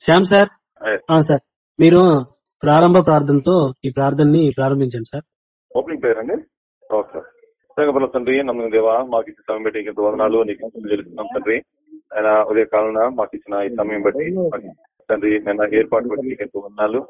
Shyam sir? Sir. మీరు ప్రారంభ ప్రార్థనతో ఈ ప్రార్థనని ప్రారంభించండి సార్. ఓపెనింగ్ ప్రేయర్ అండి? Okay sir. సంగపల తండ్రి నమ్మకం దేవా మాకు ఇచ్చిన సమయం బట్టి ఇంత వందనాలు నీకు చెల్లిస్తున్నాం తండ్రి. ఆయన ఉదయ కాలంలో మాకు ఇచ్చిన ఈ సమయం బట్టి తండ్రి నేను ఏర్పాటు బట్టి నీకు ఎంతో వందనాలు.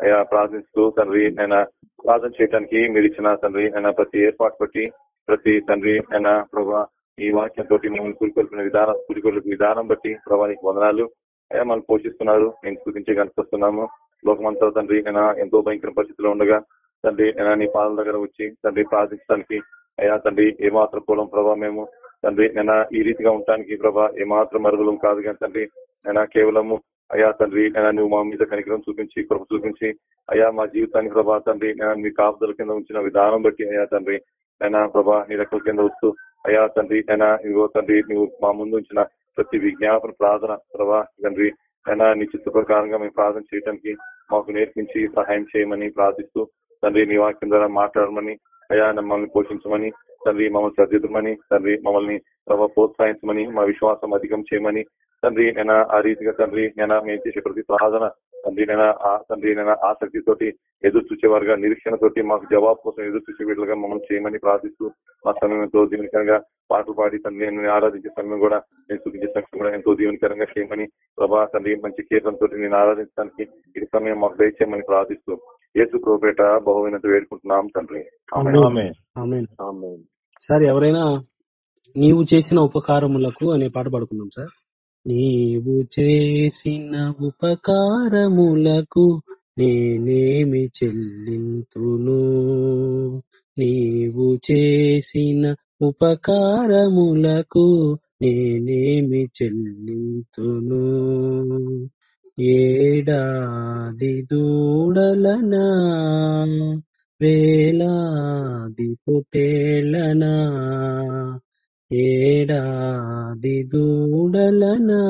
అయ్యా ప్రార్థిస్తూ తండ్రి నేను ప్రార్థన చేయడానికి మీరు ఇచ్చిన తండ్రి ఆయన ప్రతి ఏర్పాటు బట్టి ప్రతి తండ్రి ఆయన ప్రభా ఈ వాక్యంతో మమ్మల్ని కూలికొల్పిన విధానం కూలికొల్పిన విధానం బట్టి ప్రభా నీకు వందనాలు. అయ్యా మనం పోషిస్తున్నారు? నేను స్థుతించే కనిపిస్తున్నాము లోకమంతా తండ్రి నేను ఎంతో భయంకర పరిస్థితిలో ఉండగా తండ్రి నేను నీ పాదల దగ్గర వచ్చి తండ్రి ప్రార్థించడానికి అయ్యా తండ్రి ఏమాత్రం పూలం ప్రభా మేము. తండ్రి నేను ఈ రీతిగా ఉండటానికి ప్రభా ఏమాత్రం మరుగులం కాదు కానీ తండ్రి నేను కేవలము అయ్యా తండ్రి నేను నువ్వు మా మీద కనికరం చూపించి కృప చూపించి అయ్యా మా జీవితానికి ప్రభా తండ్రి నేను మీ కాపుదల కింద ఉంచిన విధానం బట్టి అయ్యా తండ్రి నేను ప్రభా నీ రెక్కల కింద వస్తూ అయ్యా తండ్రి నేను ఇదిగో తండ్రి నువ్వు మా ముందు ఉంచిన ప్రతి విజ్ఞాపన ప్రార్థన ప్రభా తండ్రి అయినా నీ చిత్త ప్రకారంగా మేము ప్రార్థన చేయడానికి మాకు నేర్పించి సహాయం చేయమని ప్రార్థిస్తూ తండ్రి నీ వాక్యం ద్వారా మాట్లాడమని అయ్యా మమ్మల్ని పోషించమని తండ్రి మమ్మల్ని సరిదిద్దమని తండ్రి మమ్మల్ని ప్రభావ ప్రోత్సహించమని మా విశ్వాసం అధికం చేయమని తండ్రి నేను ఆ రీతిగా తండ్రి నేను మేము చేసే ప్రతి ప్రార్థన తండ్రి నేను ఆ తండ్రి నేను ఆసక్తితోటి ఎదురు చూసేవారుగా నిరీక్షణతోటి మాకు జవాబు కోసం ఎదురు చూసే వీళ్ళుగా మమ్మల్ని చేయమని ప్రార్థిస్తూ మా సమయంతో దీవెనకరంగా పాటలు పాడి తండ్రి నేను ఆరాధించే సమయం కూడా నేను చూపించే సమయం కూడా ఎంతో దీవెనకరంగా చేయమని ప్రభా తండ్రి మంచి కీర్తనతో నేను ఆరాధించడానికి ఇది సమయం మాకు దయచేయమని ప్రార్థిస్తూ యేసు ప్రోపేట బహువినంత వేడుకుంటున్నాం తండ్రి. సార్ ఎవరైనా నీవు చేసిన ఉపకారములకు అనే పాట పాడుకుందాం సార్. నీవు చేసిన ఉపకారములకు నేనేమి చెల్లింతును? నీవు చేసిన ఉపకారములకు నేనేమి చెల్లింతును? ఏడాది దూడలనా? వేలాది పొటేళ్ళనా ఏడాది దూడలనా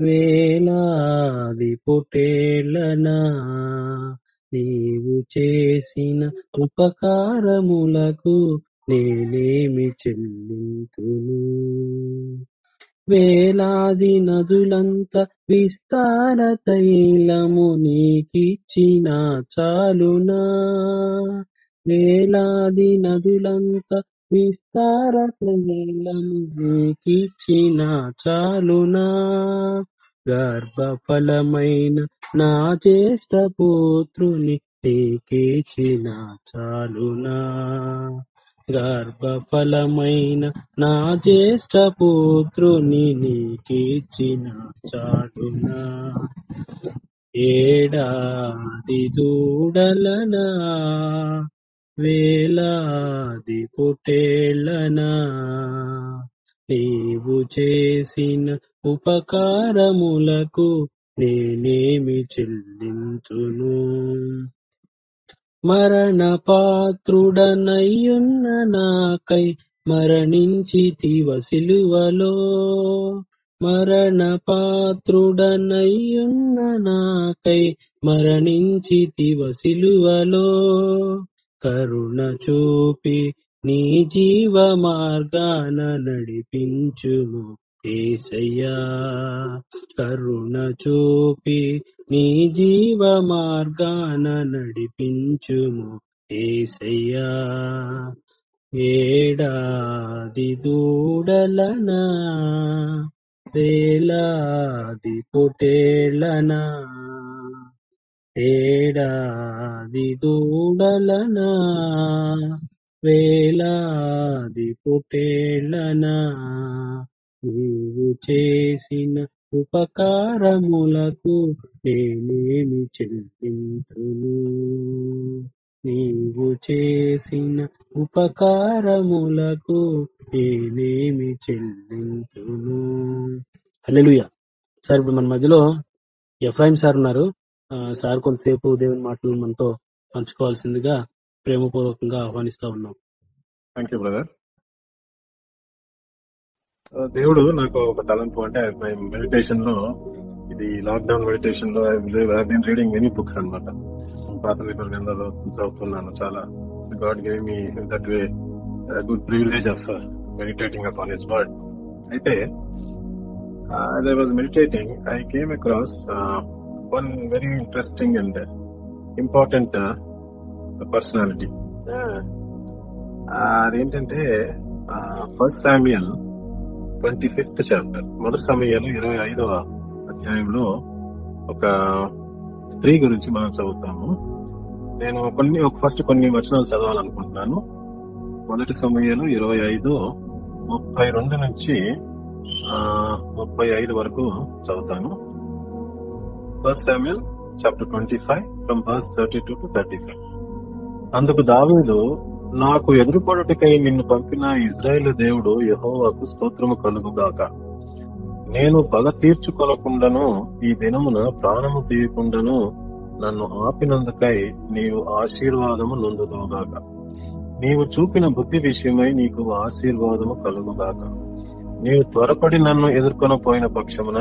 వేలాది పొటేళ్ళనా నీవు చేసిన ఉపకారములకు నేనేమి చెల్లింతును. వేలాది నదులంత విస్తార తైలము నీకిచ్చిన చాలునా. వేలాది నదులంత విస్తార తైలము నీకిచ్చిన చాలునా? గర్భఫలమైన నా జ్యేష్ఠ పుత్రుని నీకిచ్చిన చాలునా? గర్భఫలమైన నా జ్యేష్ఠ పుత్రుని నీకిచ్చిన చాలునా? ఏడాది దూడలనా? వేలాది పుటేళ్ళనా నీవు చేసిన ఉపకారములకు నేనేమి చెల్లించును. మరణ పాత్రుడనయ్యున్న నాకై మరణించితి వసిలువలో మరణ పాత్రుడనయ్యున్న నాకై మరణించితి వసిలువలో కరుణ చూపి నీ జీవ మార్గాన నడిపించుము ఏసయ్యా. కరుణ చూపి నీ జీవ మార్గాన నడిపించుము ఏసయ్యా. ఏడాది దూడలనా వేలాది పొటేళ్ళనా ఏడాది దూడలనా వేలాది పుటేళ్ళనా నీవు చేసిన ఉపకారములకు నేనేమి చెల్లింతును? నీవు చేసిన ఉపకారములకు నేనేమి చెల్లింతును? హల్లెలూయా. సార్ ఇప్పుడు మన మధ్యలో ఎఫ్ఐఎం సార్ ఉన్నారు. సార్ కొంతసేపు దేవుని మాటలు మనతో పంచుకోవాల్సిందిగా ప్రేమపూర్వకంగా ఆహ్వానిస్తా ఉన్నాం. థ్యాంక్ యూ బ్రదర్ దేవుడు నాకు ఒక తలంపు అంటే మెడిటేషన్లో ఇది లాక్డౌన్ మెడిటేషన్లో బీన్ రీడింగ్ మెనీ బుక్స్ అనమాట ప్రాథమిక గ్రంథాలు చదువుతున్నాను చాలా. God gave me that way good privilege of meditating upon his word అయితే I was meditating I came across and uh, important uh, personality. Uh, అదేంటంటే first Samuel twenty fifth chapter మొదటి సమయాలు ఇరవై ఐదవ అధ్యాయంలో ఒక స్త్రీ గురించి మనం చదువుతాము. నేను కొన్ని ఫస్ట్ కొన్ని వచనాలు చదవాలనుకుంటున్నాను. మొదటి సమయాలు ఇరవై ఐదు ముప్పై రెండు నుంచి ముప్పై ఐదు వరకు చదువుతాను. First Samuel chapter twenty five from verse thirty two to thirty five అందుకు దావీదు నాకు ఎదురుపడుటకై నిన్ను పంపిన ఇజ్రాయేల్ దేవుడు యెహోవాకు స్తోత్రము కలుగుగాక. నేను పగ తీర్చుకొనకుండాను ఈ దినమున ప్రాణము తీయకుండాను నన్ను ఆపినందుకై నీవు ఆశీర్వాదము నొందుదోగాక నీవు చూపిన బుద్ధి విషయమై నీకు ఆశీర్వాదము కలుగుగాక. నీవు త్వరపడి నన్ను ఎదుర్కొనపోయిన పక్షమున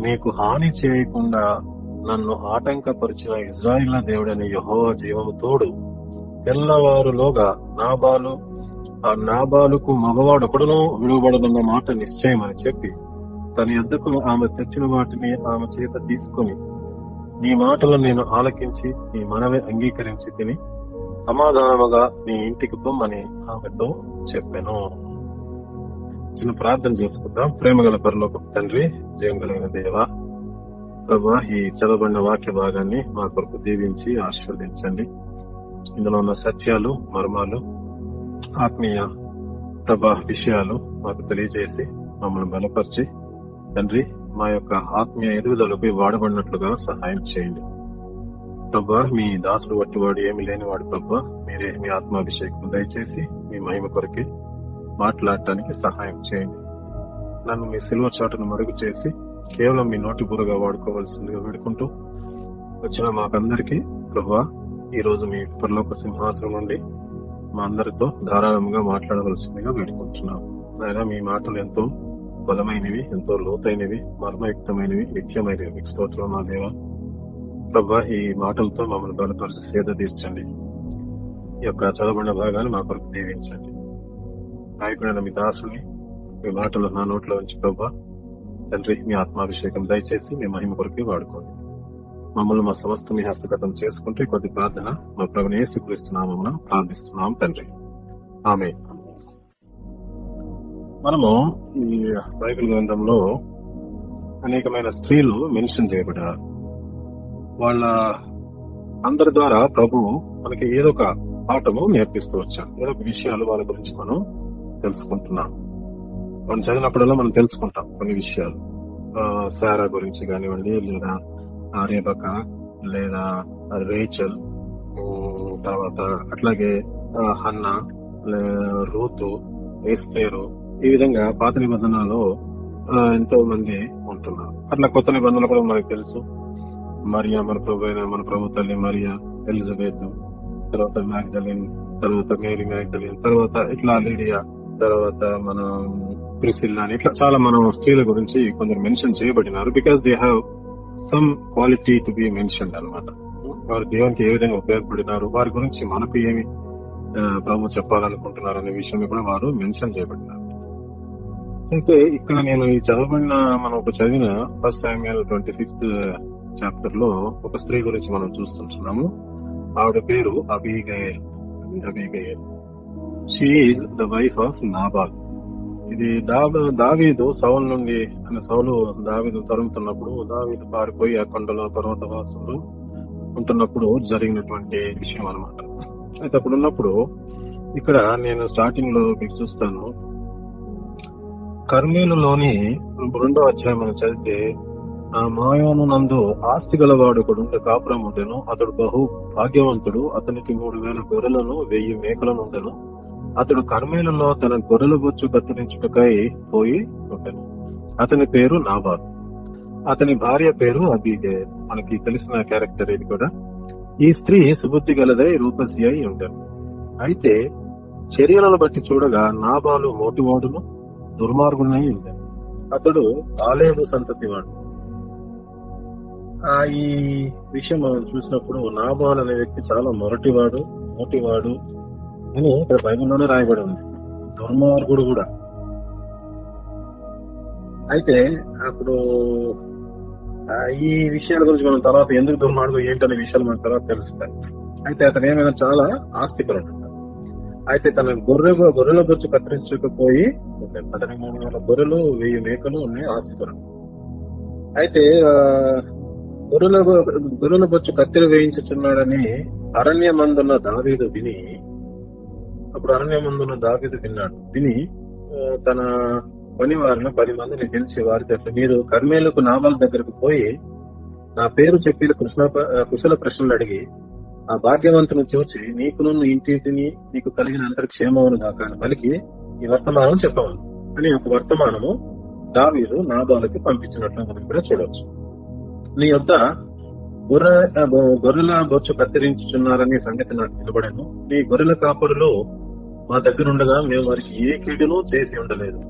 నీకు హాని చేయకుండా నన్ను ఆటంకపరిచిన ఇజ్రాయిల్ దేవుడని యహో జీవము తోడు తెల్లవారులోగా నాబాలు ఆ నాబాలుకు మగవాడొకడునో విడువబడనున్న మాట నిశ్చయం అని చెప్పి తన ఎద్దుకు ఆమె తెచ్చిన వాటిని ఆమె చేత తీసుకొని నీ మాటలు నేను ఆలకించి నీ మనవి అంగీకరించి తిని సమాధానముగా నీ ఇంటికి పొమ్మని ఆమెతో చెప్పాను. చిన్న ప్రార్థన చేసుకుందాం. ప్రేమగల పరలోక తండ్రి జయం కలిగిన దేవ ప్రభా ఈ చదవబడిన వాక్య భాగాన్ని మా కొరకు దీవించి ఆశీర్వదించండి. ఇందులో ఉన్న సత్యాలు మర్మాలు ఆత్మీయ ప్రభా విషయాలు మాకు తెలియజేసి మమ్మల్ని బలపరిచి తండ్రి మా యొక్క ఆత్మీయ ఎదుగుదలకు వాడబడినట్లుగా సహాయం చేయండి. ప్రభా మీ దాసుడు వట్టివాడు ఏమి లేనివాడు ప్రభా. మీరే మీ ఆత్మాభిషేకం దయచేసి మీ మహిమ కొరకే మాట్లాడటానికి సహాయం చేయండి. నన్ను మీ సిల్వ చాటును మరుగు చేసి కేవలం మీ నోటి బురగా వాడుకోవాల్సిందిగా వేడుకుంటూ వచ్చిన మాకందరికీ ప్రభా ఈ రోజు మీ పరలోక సింహాసనం నుండి మా అందరితో ధారాళంగా మాట్లాడవలసిందిగా వేడుకుంటున్నాం. ఆయన మీ మాటలు ఎంతో బలమైనవి ఎంతో లోతైనవి మర్మయుక్తమైనవి నిత్యమైనవి. మీకు స్తోత్రం మా దేవ. ప్రభా ఈ మాటలతో మమ్మల్ని బలపరిచి సేద తీర్చండి. ఈ యొక్క చదవబడిన భాగాన్ని మా కొరకు దీవించండి. నాయకుడైన మీ దాసుని మీ మాటలు నా నోట్లో ఉంచి ప్రభా. తండ్రి మీ ఆత్మాభిషేకం దయచేసి మీ మహిమ కొరకు వాడుకోండి. మమ్మల్ని మా సమస్త మీ హస్తగతం చేసుకుంటే కొద్ది ప్రార్థన మా ప్రభుని స్వీకరిస్తున్నామన్న ప్రార్థిస్తున్నాం తండ్రి. ఆమె మనము ఈ బైబిల్ గ్రంథంలో అనేకమైన స్త్రీలు మెన్షన్ చేయబడ్డారు. వాళ్ళ అందరి ద్వారా ప్రభు మనకి ఏదో ఒక పాఠము నేర్పిస్తూ వచ్చాడు. ఏదో ఒక విషయాలు వాళ్ళ గురించి మనం తెలుసుకుంటున్నాం. మనం చదివినప్పుడల్లా మనం తెలుసుకుంటాం కొన్ని విషయాలు. ఆ, సారా గురించి కానివ్వండి లేదా ఆర్యబక లేదా రేచల్ తర్వాత అట్లాగే హన్న లే- రూతు ఏస్తేరు ఈ విధంగా పాత నిబంధనలో ఆ, ఎంతో మంది ఉంటున్నారు. అట్లా కొత్త నిబంధనలు కూడా మనకు తెలుసు. మరియా మన ప్రభు మన ప్రభు తల్లి మరియా ఎలిజబెత్ తర్వాత మ్యాగ్దలిన్ తర్వాత మేరీ మ్యాగ్దలిన్ తర్వాత ఇట్లా లీడియా తర్వాత మన ప్రిసిల్ అని ఇట్లా చాలా మనం స్త్రీల గురించి కొందరు mention చేయబడినారు because they have some quality to be mention అనమాట వారు దేవునికి ఏ విధంగా ఉపయోగపడినారు వారి గురించి మనకు ఏమి ప్రభు చెప్పాలనుకుంటున్నారు అనే విషయం కూడా వారు మెన్షన్ చేయబడినారు. అయితే ఇక్కడ నేను ఈ చదవబడిన మనం ఒక చదివిన ఫస్ట్ సామ్యాల్ ట్వంటీ ఫిఫ్త్ చాప్టర్లో ఒక స్త్రీ గురించి మనం చూస్తుంటున్నాము. ఆవిడ పేరు Abigail. Abigail. She is the wife of Nabal ఇది దావీదు సౌల్ నుండి అనే సౌలు దావీదు తరుముతున్నప్పుడు దావీదు పారిపోయి ఆ కొండలో పర్వత వాసులు ఉంటున్నప్పుడు జరిగినటువంటి విషయం అన్నమాట. అయితే అప్పుడు ఉన్నప్పుడు ఇక్కడ నేను స్టార్టింగ్లో మీకు చూస్తాను. కర్మీలులోని రెండో అధ్యాయం మనం చదివితే ఆ మాయోను నందు ఆస్తి గలవాడు ఒకడు కాపురం ఉండెను అతడు బహు భాగ్యవంతుడు అతనికి మూడు వేల గొర్రెలను వెయ్యి మేకలను ఉండెను అతడు కర్మేలలో తన గొర్రెల బొచ్చు కత్తిరించుటకై పోయి ఉండను. అతని పేరు నాబాల్. అతని భార్య పేరు అబీదే మనకి తెలిసిన క్యారెక్టర్ ఇది కూడా. ఈ స్త్రీ సుబుద్ధి గలదై రూపసి అయి ఉండను. అయితే చర్యలను బట్టి చూడగా నాబాలు మోటివాడును దుర్మార్గునై ఉండను. అతడు ఆలేబు సంతతి వాడు ఆ ఈ విషయం మనం చూసినప్పుడు నాబాల్ అనే వ్యక్తి చాలా మొరటివాడు మోటివాడు అని ఇక్కడ బైబిల్లోనే రాయబడి ఉంది. దుర్మార్గుడు కూడా. అయితే అప్పుడు ఈ విషయాల గురించి మనం తర్వాత ఎందుకు దుర్మార్గం ఏంటనే విషయాలు మనకు తర్వాత తెలుస్తాయి. అయితే అతను ఏమైనా చాలా ఆస్తిపరుడు. అయితే తన గొర్రె గొర్రెల బొచ్చు కత్తిరించకపోయి అతని మూడు వేల గొర్రెలు వెయ్యి మేకలు ఉన్నాయి ఆస్తిపరుడు. అయితే గొర్రెల గొర్రెల బొచ్చు కత్తిరి వేయించుచున్నాడని అరణ్యమందున్న దావీదు విని అప్పుడు అరణ్యమందున్న దావీదు విన్నాడు. విని తన పని వారిని పది మందిని పిలిచి వారితో మీరు కర్మేలకు నామాల దగ్గరకు పోయి నా పేరు చెప్పి కృష్ణ కుశల ప్రశ్నలు అడిగి ఆ భాగ్యవంతుని చూచి నీకును ఇంటిని నీకు కలిగిన అంతటి క్షేమమును దాకా పలికి ఈ వర్తమానం చెప్పవను అని ఒక వర్తమానము దావీదు నాబాలకి పంపించినట్లు మనం కూడా చూడవచ్చు. నీ యొద్ద గొర్రె గొర్రెల బొచ్చు కత్తిరించుచున్నారనే సంగతి నాకు నిలబడాను. నీ గొర్రెల కాపరులో మా దగ్గర ఉండగా మేము వారికి ఏ కీడును చేసి ఉండలేదు.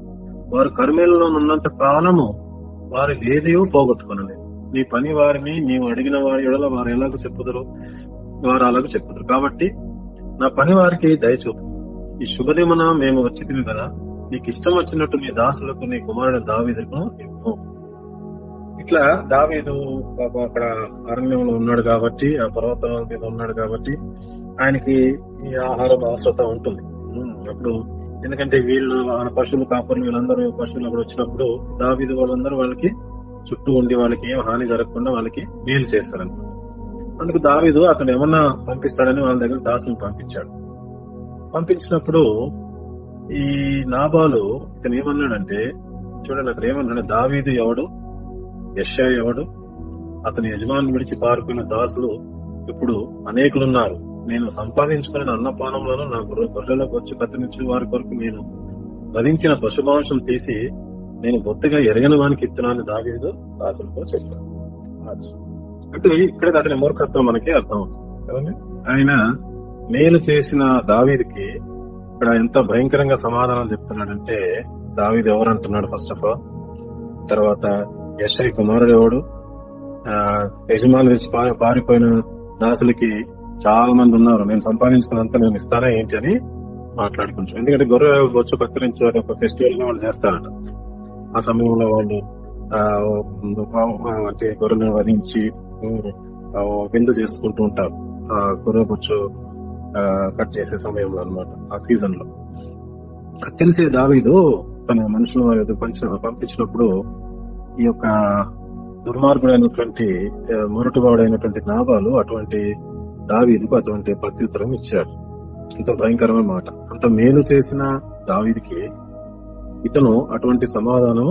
వారు కర్మేలలో ఉన్నంత కాలము వారి ఏదేవో పోగొట్టుకునలేదు. నీ పని వారిని నీవు అడిగిన వారి ఎడల వారు ఎలాగో చెప్పుదరు? వారు అలాగ చెప్పుదరు. కాబట్టి నా పని వారికి దయచూపు ఈ శుభదిమన మేము వచ్చి కదా నీకు ఇష్టం వచ్చినట్టు నీ దాసులకు నీ కుమారుడు దావీదుకు ఇవ్వు. ఇట్లా దావీదు పాపం అక్కడ అరణ్యంలో ఉన్నాడు కాబట్టి ఆ పర్వతాల మీద ఉన్నాడు కాబట్టి ఆయనకి ఈ ఆహారం అవసరత ఉంటుంది. ఉన్నప్పుడు ఎందుకంటే వీళ్ళు ఆయన పశువులు కాపర్లు వీళ్ళందరూ పశువులు అక్కడ వచ్చినప్పుడు దావీదు వాళ్ళందరూ వాళ్ళకి చుట్టూ ఉండి వాళ్ళకి ఏం హాని జరగకుండా వాళ్ళకి మేలు చేస్తారనమాట అందుకు దావీదు అతను ఏమన్నా పంపిస్తాడని వాళ్ళ దగ్గర దాసులు పంపించాడు. పంపించినప్పుడు ఈ నాబాలు ఇతను ఏమన్నాడంటే చూడండి అతను ఏమన్నాడు దావీదు ఎవడు? యశ్యా ఎవడు? అతని యజమాని విడిచి పారుకున్న దాసులు ఇప్పుడు అనేకులున్నారు. నేను సంపాదించుకునే అన్నపానంలోనూ నా గొర్రెలకు వచ్చి కత్తిరించిన వారి కొరకు నేను వధించిన పశుమాంసం తీసి నేను బొత్తిగా ఎరగని వానికి ఇత్తనాన్ని దావీదు దాసులతో చెప్పాను అంటే ఇక్కడ అతని మూర్ఖత్వం మనకి అర్థం అవుతుంది. ఆయన మేలు చేసిన దావీదికి ఇక్కడ ఎంత భయంకరంగా సమాధానం చెప్తున్నాడంటే దావీది ఎవరు అంటున్నాడు ఫస్ట్ ఆఫ్ ఆల్? తర్వాత యశ్ఐ కుమారుడు ఎవడు యజమాని నుంచి పారిపోయిన దాసులకి చాలా మంది ఉన్నారు. నేను సంపాదించుకున్నంత నేను ఇస్తానా ఏంటి అని మాట్లాడుకుంటాం ఎందుకంటే గొర్రె బొచ్చు కత్తిరించి అది ఒక ఫెస్టివల్గా వాళ్ళు చేస్తారట. ఆ సమయంలో వాళ్ళు అంటే గొర్రెలను వధించి విందు చేసుకుంటూ ఉంటారు. ఆ గొర్రె బొచ్చు కట్ చేసే సమయంలో అన్నమాట ఆ సీజన్లో. అది తెలిసే దావీదు తన మనుషుల వారి పంచిన పంపించినప్పుడు ఈ యొక్క దుర్మార్గుడైనటువంటి ఆ, మొరటువాడైనటువంటి నాబాలు అటువంటి దావీదుకు అటువంటి ప్రత్యుత్తరం ఇచ్చాడు. ఇంత భయంకరమైన మాట. అంత మేలు చేసిన దావీదికి ఇతను అటువంటి సమాధానం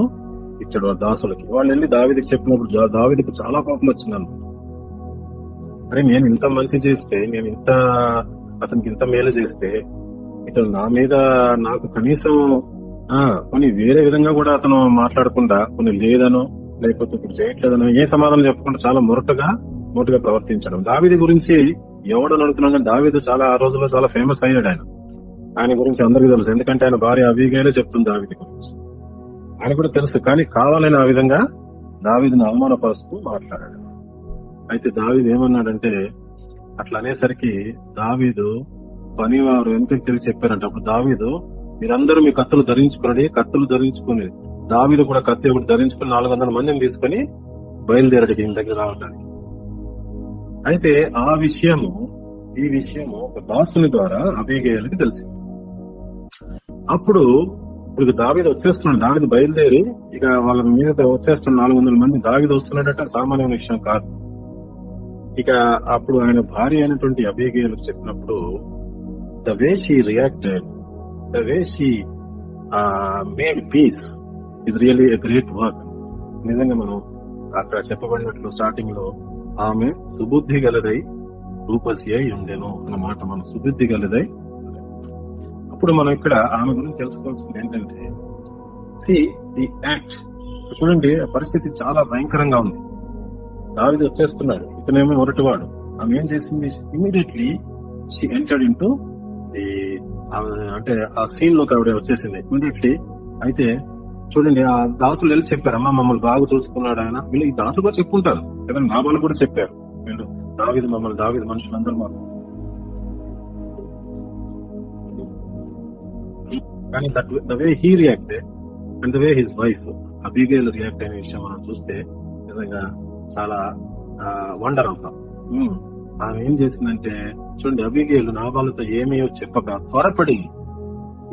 ఇచ్చాడు ఆ దాసులకి. వాళ్ళు వెళ్ళి దావీదికి చెప్పినప్పుడు దావిదికి దావీదికి చాలా కోపం వచ్చిందను అరే నేను ఇంత మంచి చేస్తే నేను ఇంత అతనికి ఇంత మేలు చేస్తే ఇతను నా మీద నాకు కనీసం ఆ కొన్ని వేరే విధంగా కూడా అతను మాట్లాడకుండా కొన్ని లేదనో లేకపోతే ఇప్పుడు చేయట్లేదనో ఏ సమాధానం చెప్పకుండా చాలా మొరటగా నోటుగా ప్రవర్తించడం. దావీది గురించి ఎవడు అడుగుతున్నాడు దావీదు చాలా ఆ రోజుల్లో చాలా ఫేమస్ అయ్యాడు ఆయన. ఆయన గురించి అందరికీ తెలుసు. ఎందుకంటే ఆయన భార్య అభిగానే చెప్తుంది దావిది గురించి. ఆయన కూడా తెలుసు. కానీ కావాలని ఆ విధంగా దావీదుని అవమానపరుస్తూ మాట్లాడాడు. అయితే దావీదు ఏమన్నాడంటే అట్లా అనేసరికి దావీదు పనివారు వెనుకకి తిరిగి చెప్పారంట. అప్పుడు దావీదు మీరందరూ మీ కత్తులు ధరించుకుని కత్తులు ధరించుకుని దావీదు కూడా కత్తి ఒకటి ధరించుకుని నాలుగు వందల మందిని తీసుకుని బయలుదేరడికి ఈయన దగ్గర రావడానికి అయితే ఆ విషయము ఈ విషయము ఒక దాసుని ద్వారా అభిగేయులకి తెలిసింది. అప్పుడు ఇప్పుడు దావీదు వచ్చేస్తున్నాడు. దావీదు బయలుదేరి ఇక వాళ్ళ మీద వచ్చేస్తున్న నాలుగు వందల మంది దావీదు వస్తున్నాడట సామాన్య విషయం కాదు. ఇక అప్పుడు ఆయన భార్య అయినటువంటి అభిగేయులకు చెప్పినప్పుడు the way she reacted the way she made peace is really a great work. నిజంగా మనం అక్కడ చెప్పబడినట్లు స్టార్టింగ్లో ఆమె సుబుద్ధి గలదై రూపసి అయి ఉండేను అన్నమాట మన సుబుద్ధి గలదై అప్పుడు మనం ఇక్కడ ఆమె గురించి తెలుసుకోవాల్సింది ఏంటంటే సి ది యాక్ట్ చూడండి ఆ పరిస్థితి చాలా భయంకరంగా ఉంది. దావిది వచ్చేస్తున్నాడు. ఇతనేమో మొరటివాడు. ఆమె ఏం చేసింది? Immediately she entered in the అంటే ఆ సీన్లోకి ఆవిడ వచ్చేసింది. ఇమీడియట్లీ అయితే చూడండి ఆ దాసులు వెళ్ళి చెప్పారు అమ్మా మమ్మల్ని బాగా చూసుకున్నాడు ఆయన. వీళ్ళు ఈ దాసులు కూడా చెప్పుకుంటారు. కదా నాబాలు కూడా చెప్పారు. వీళ్ళు దావిది మమ్మల్ని దావిది మనుషులందరూ మాకు. కానీ that the way he reacted and the way his wife Abigail react అయిన విషయం మనం చూస్తే నిజంగా చాలా వండర్ అవుతాం. ఉమ్, ఆమె ఏం చేసిందంటే చూడండి అబిగేలు నాబాలతో ఏమేయో చెప్పక త్వరపడి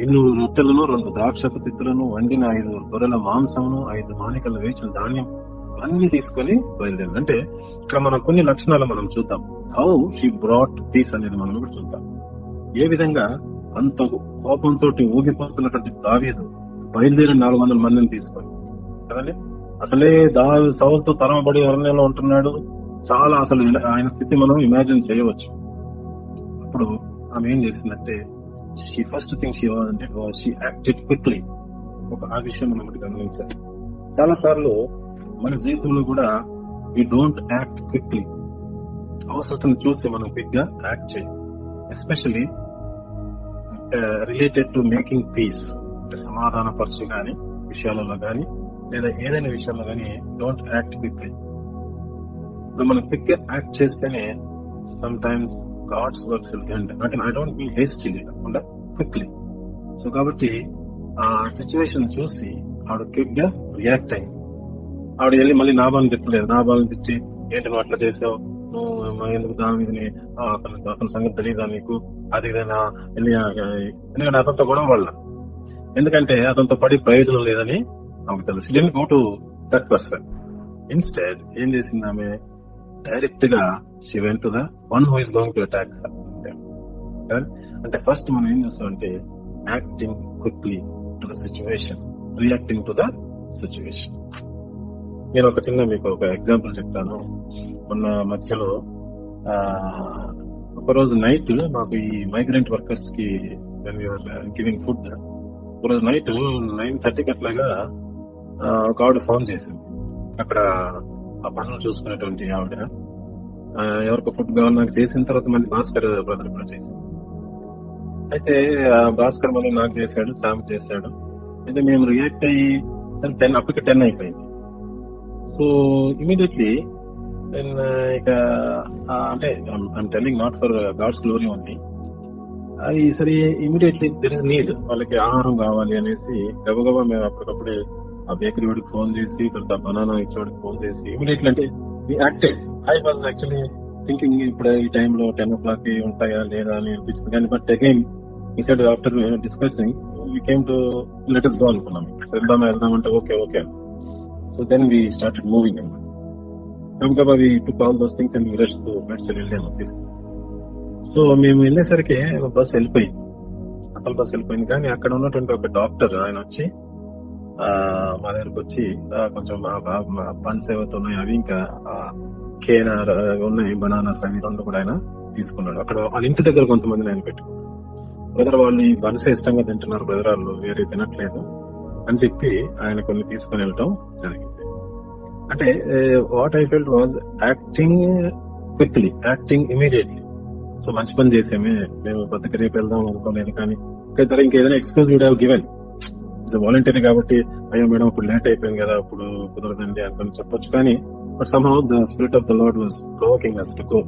ఎన్ని రొట్టెలను రెండు ద్రాక్షపు తిత్తులను వండిన ఐదు గొర్రెల మాంసమును ఐదు మానికలు వేచిన ధాన్యం అన్ని తీసుకొని బయలుదేరింది. అంటే ఇక్కడ మనం కొన్ని లక్షణాలు మనం చూద్దాం. హౌ షీ బ్రాట్ పీస్ అనేది మనం కూడా చూద్దాం. ఏ విధంగా అంత కోపంతో ఊగిపోతున్నటువంటి దావీదు బయలుదేరి నాలుగు వందల మందిని తీసుకొని కదండి? అసలే దా సౌలతో తరమబడి అరణ్యంలో ఉంటున్నాడు. చాలా అసలు ఆయన స్థితి మనం ఇమాజిన్ చేయవచ్చు. అప్పుడు ఆమె ఏం చేసిందంటే షీ ఫస్ట్ థింగ్ షీ అంటే షీ యాక్టెడ్ క్విక్లీ ఒక ఆ విషయం మనం ఒకటి గమనించాలి చాలా సార్లు మన జీవితంలో కూడా యూ డోంట్ యాక్ట్ క్విక్లీ అవసరం చూసి మనం క్విక్గా యాక్ట్ చేయం especially related to making peace అంటే సమాధాన పరచు గాని విషయాలలో గాని లేదా ఏదైనా విషయంలో గాని డోంట్ యాక్ట్ క్విక్లీ ఇప్పుడు మనం క్విక్ యాక్ట్ చేస్తేనే సమ్ టైమ్స్ గాడ్స్ వర్క్స్ అంటే ఐ డోంట్ మీన్ హేస్టిలీ కాకుండా క్విక్లీ సో కాబట్టి ఆ సిచ్యువేషన్ చూసి ఆవిడ క్విక్గా రియాక్ట్ అయింది ఆవిడ వెళ్ళి మళ్ళీ నాబాలను తిట్టలేదు. నాబాలను తిట్టి ఏంటి నువ్వు అట్లా చేసావు? నువ్వు మా ఎందుకు దాని అతను అతని సంగతి తెలియదా నీకు? అది వెళ్ళి ఎందుకంటే అతనితో కూడా వాళ్ళ ఎందుకంటే అతనితో పడి ప్రయోజనం లేదని ఆమెకు తెలుసు. Didn't go to that person instead ఏం చేసింది ఆమె? డైరెక్ట్గా she went to the one who is going to attack అంటే ఫస్ట్ మనం ఏం చేస్తామంటే acting quickly to the situation reacting to the situation నేను ఒక చిన్న మీకు ఒక ఎగ్జాంపుల్ చెప్తాను. మొన్న మధ్యలో ఒక రోజు నైట్ మాకు ఈ మైగ్రెంట్ వర్కర్స్కి గివింగ్ ఫుడ్ ఒక రోజు నైట్ నైన్ థర్టీకి అట్లాగా ఒక ఆవిడ ఫోన్ చేసింది. అక్కడ ఆ పనులు చూసుకునేటువంటి ఆవిడ. ఎవరికి ఫుడ్ కావాలి నాకు చేసిన తర్వాత మళ్ళీ భాస్కర్ బ్రదర్ కూడా చేసింది అయితే ఆ భాస్కర్ మళ్ళీ నాకు చేశాడు శామ్ చేశాడు. అయితే మేము రియాక్ట్ అయ్యి టెన్ అప్పటికి టెన్ అయిపోయింది. సో ఇమీడియట్లీ దెన్ ఇక అంటే I'm telling not for God's glory only అది సరే ఇమీడియట్లీ దెర్ ఇస్ నీడ్ వాళ్ళకి ఆహారం కావాలి అనేసి గబగబా మేము అప్పటికప్పుడే ఆ బేకరీ వాడికి ఫోన్ చేసి తర్వాత బనానా ఇచ్చేవాడికి ఫోన్ చేసి ఇమీడియట్లీ అంటే acted I was actually thinking ఇప్పుడు ఈ టైంలో టెన్ ఓ క్లాక్ ఉంటాయా లేదా అని అనిపిస్తుంది. కానీ బట్ అగైన్ ఈ side after discussing we came to letters go అనుకున్నాం. వెళ్దామా వెళ్దాం అంటే okay okay so then we started moving అనమాట గబగబా we took all those things and rush to Medchal వెళ్ళాము సో మేము వెళ్ళేసరికి బస్ వెళ్ళిపోయింది. అసలు బస్ వెళ్ళిపోయింది కానీ అక్కడ ఉన్నటువంటి ఒక డాక్టర్ ఆయన వచ్చి మా దగ్గరకు వచ్చి కొంచెం పన్స్ ఏవైతే ఉన్నాయో అవి ఇంకా కేనార్ ఉన్నాయి బనానాస్ అవి రెండు కూడా ఆయన తీసుకున్నాడు. అక్కడ వాళ్ళ ఇంటి దగ్గర కొంతమందిని ఆయన పెట్టుకున్నాడు. బ్రదర్ వాళ్ళు ఈ బన్స్ ఇష్టంగా తింటున్నారు బ్రదర్ వాళ్ళు వేరే తినట్లేదు అని చెప్పి ఆయన కొన్ని తీసుకుని వెళ్ళటం జరిగింది. అంటే what I felt was acting quickly acting immediately so మంచి పని చేసామే మేము బతుకు రేపు వెళ్దాం అనుకోలేదు కానీ ఇద్దరు ఇంకేదైనా excuse would have given it's volunteer కాబట్టి అయ్యో మేడం ఇప్పుడు లేట్ అయిపోయింది కదా అప్పుడు కుదరదండి అనుకుని చెప్పొచ్చు. కానీ but somehow the spirit of the lord was provoking us to go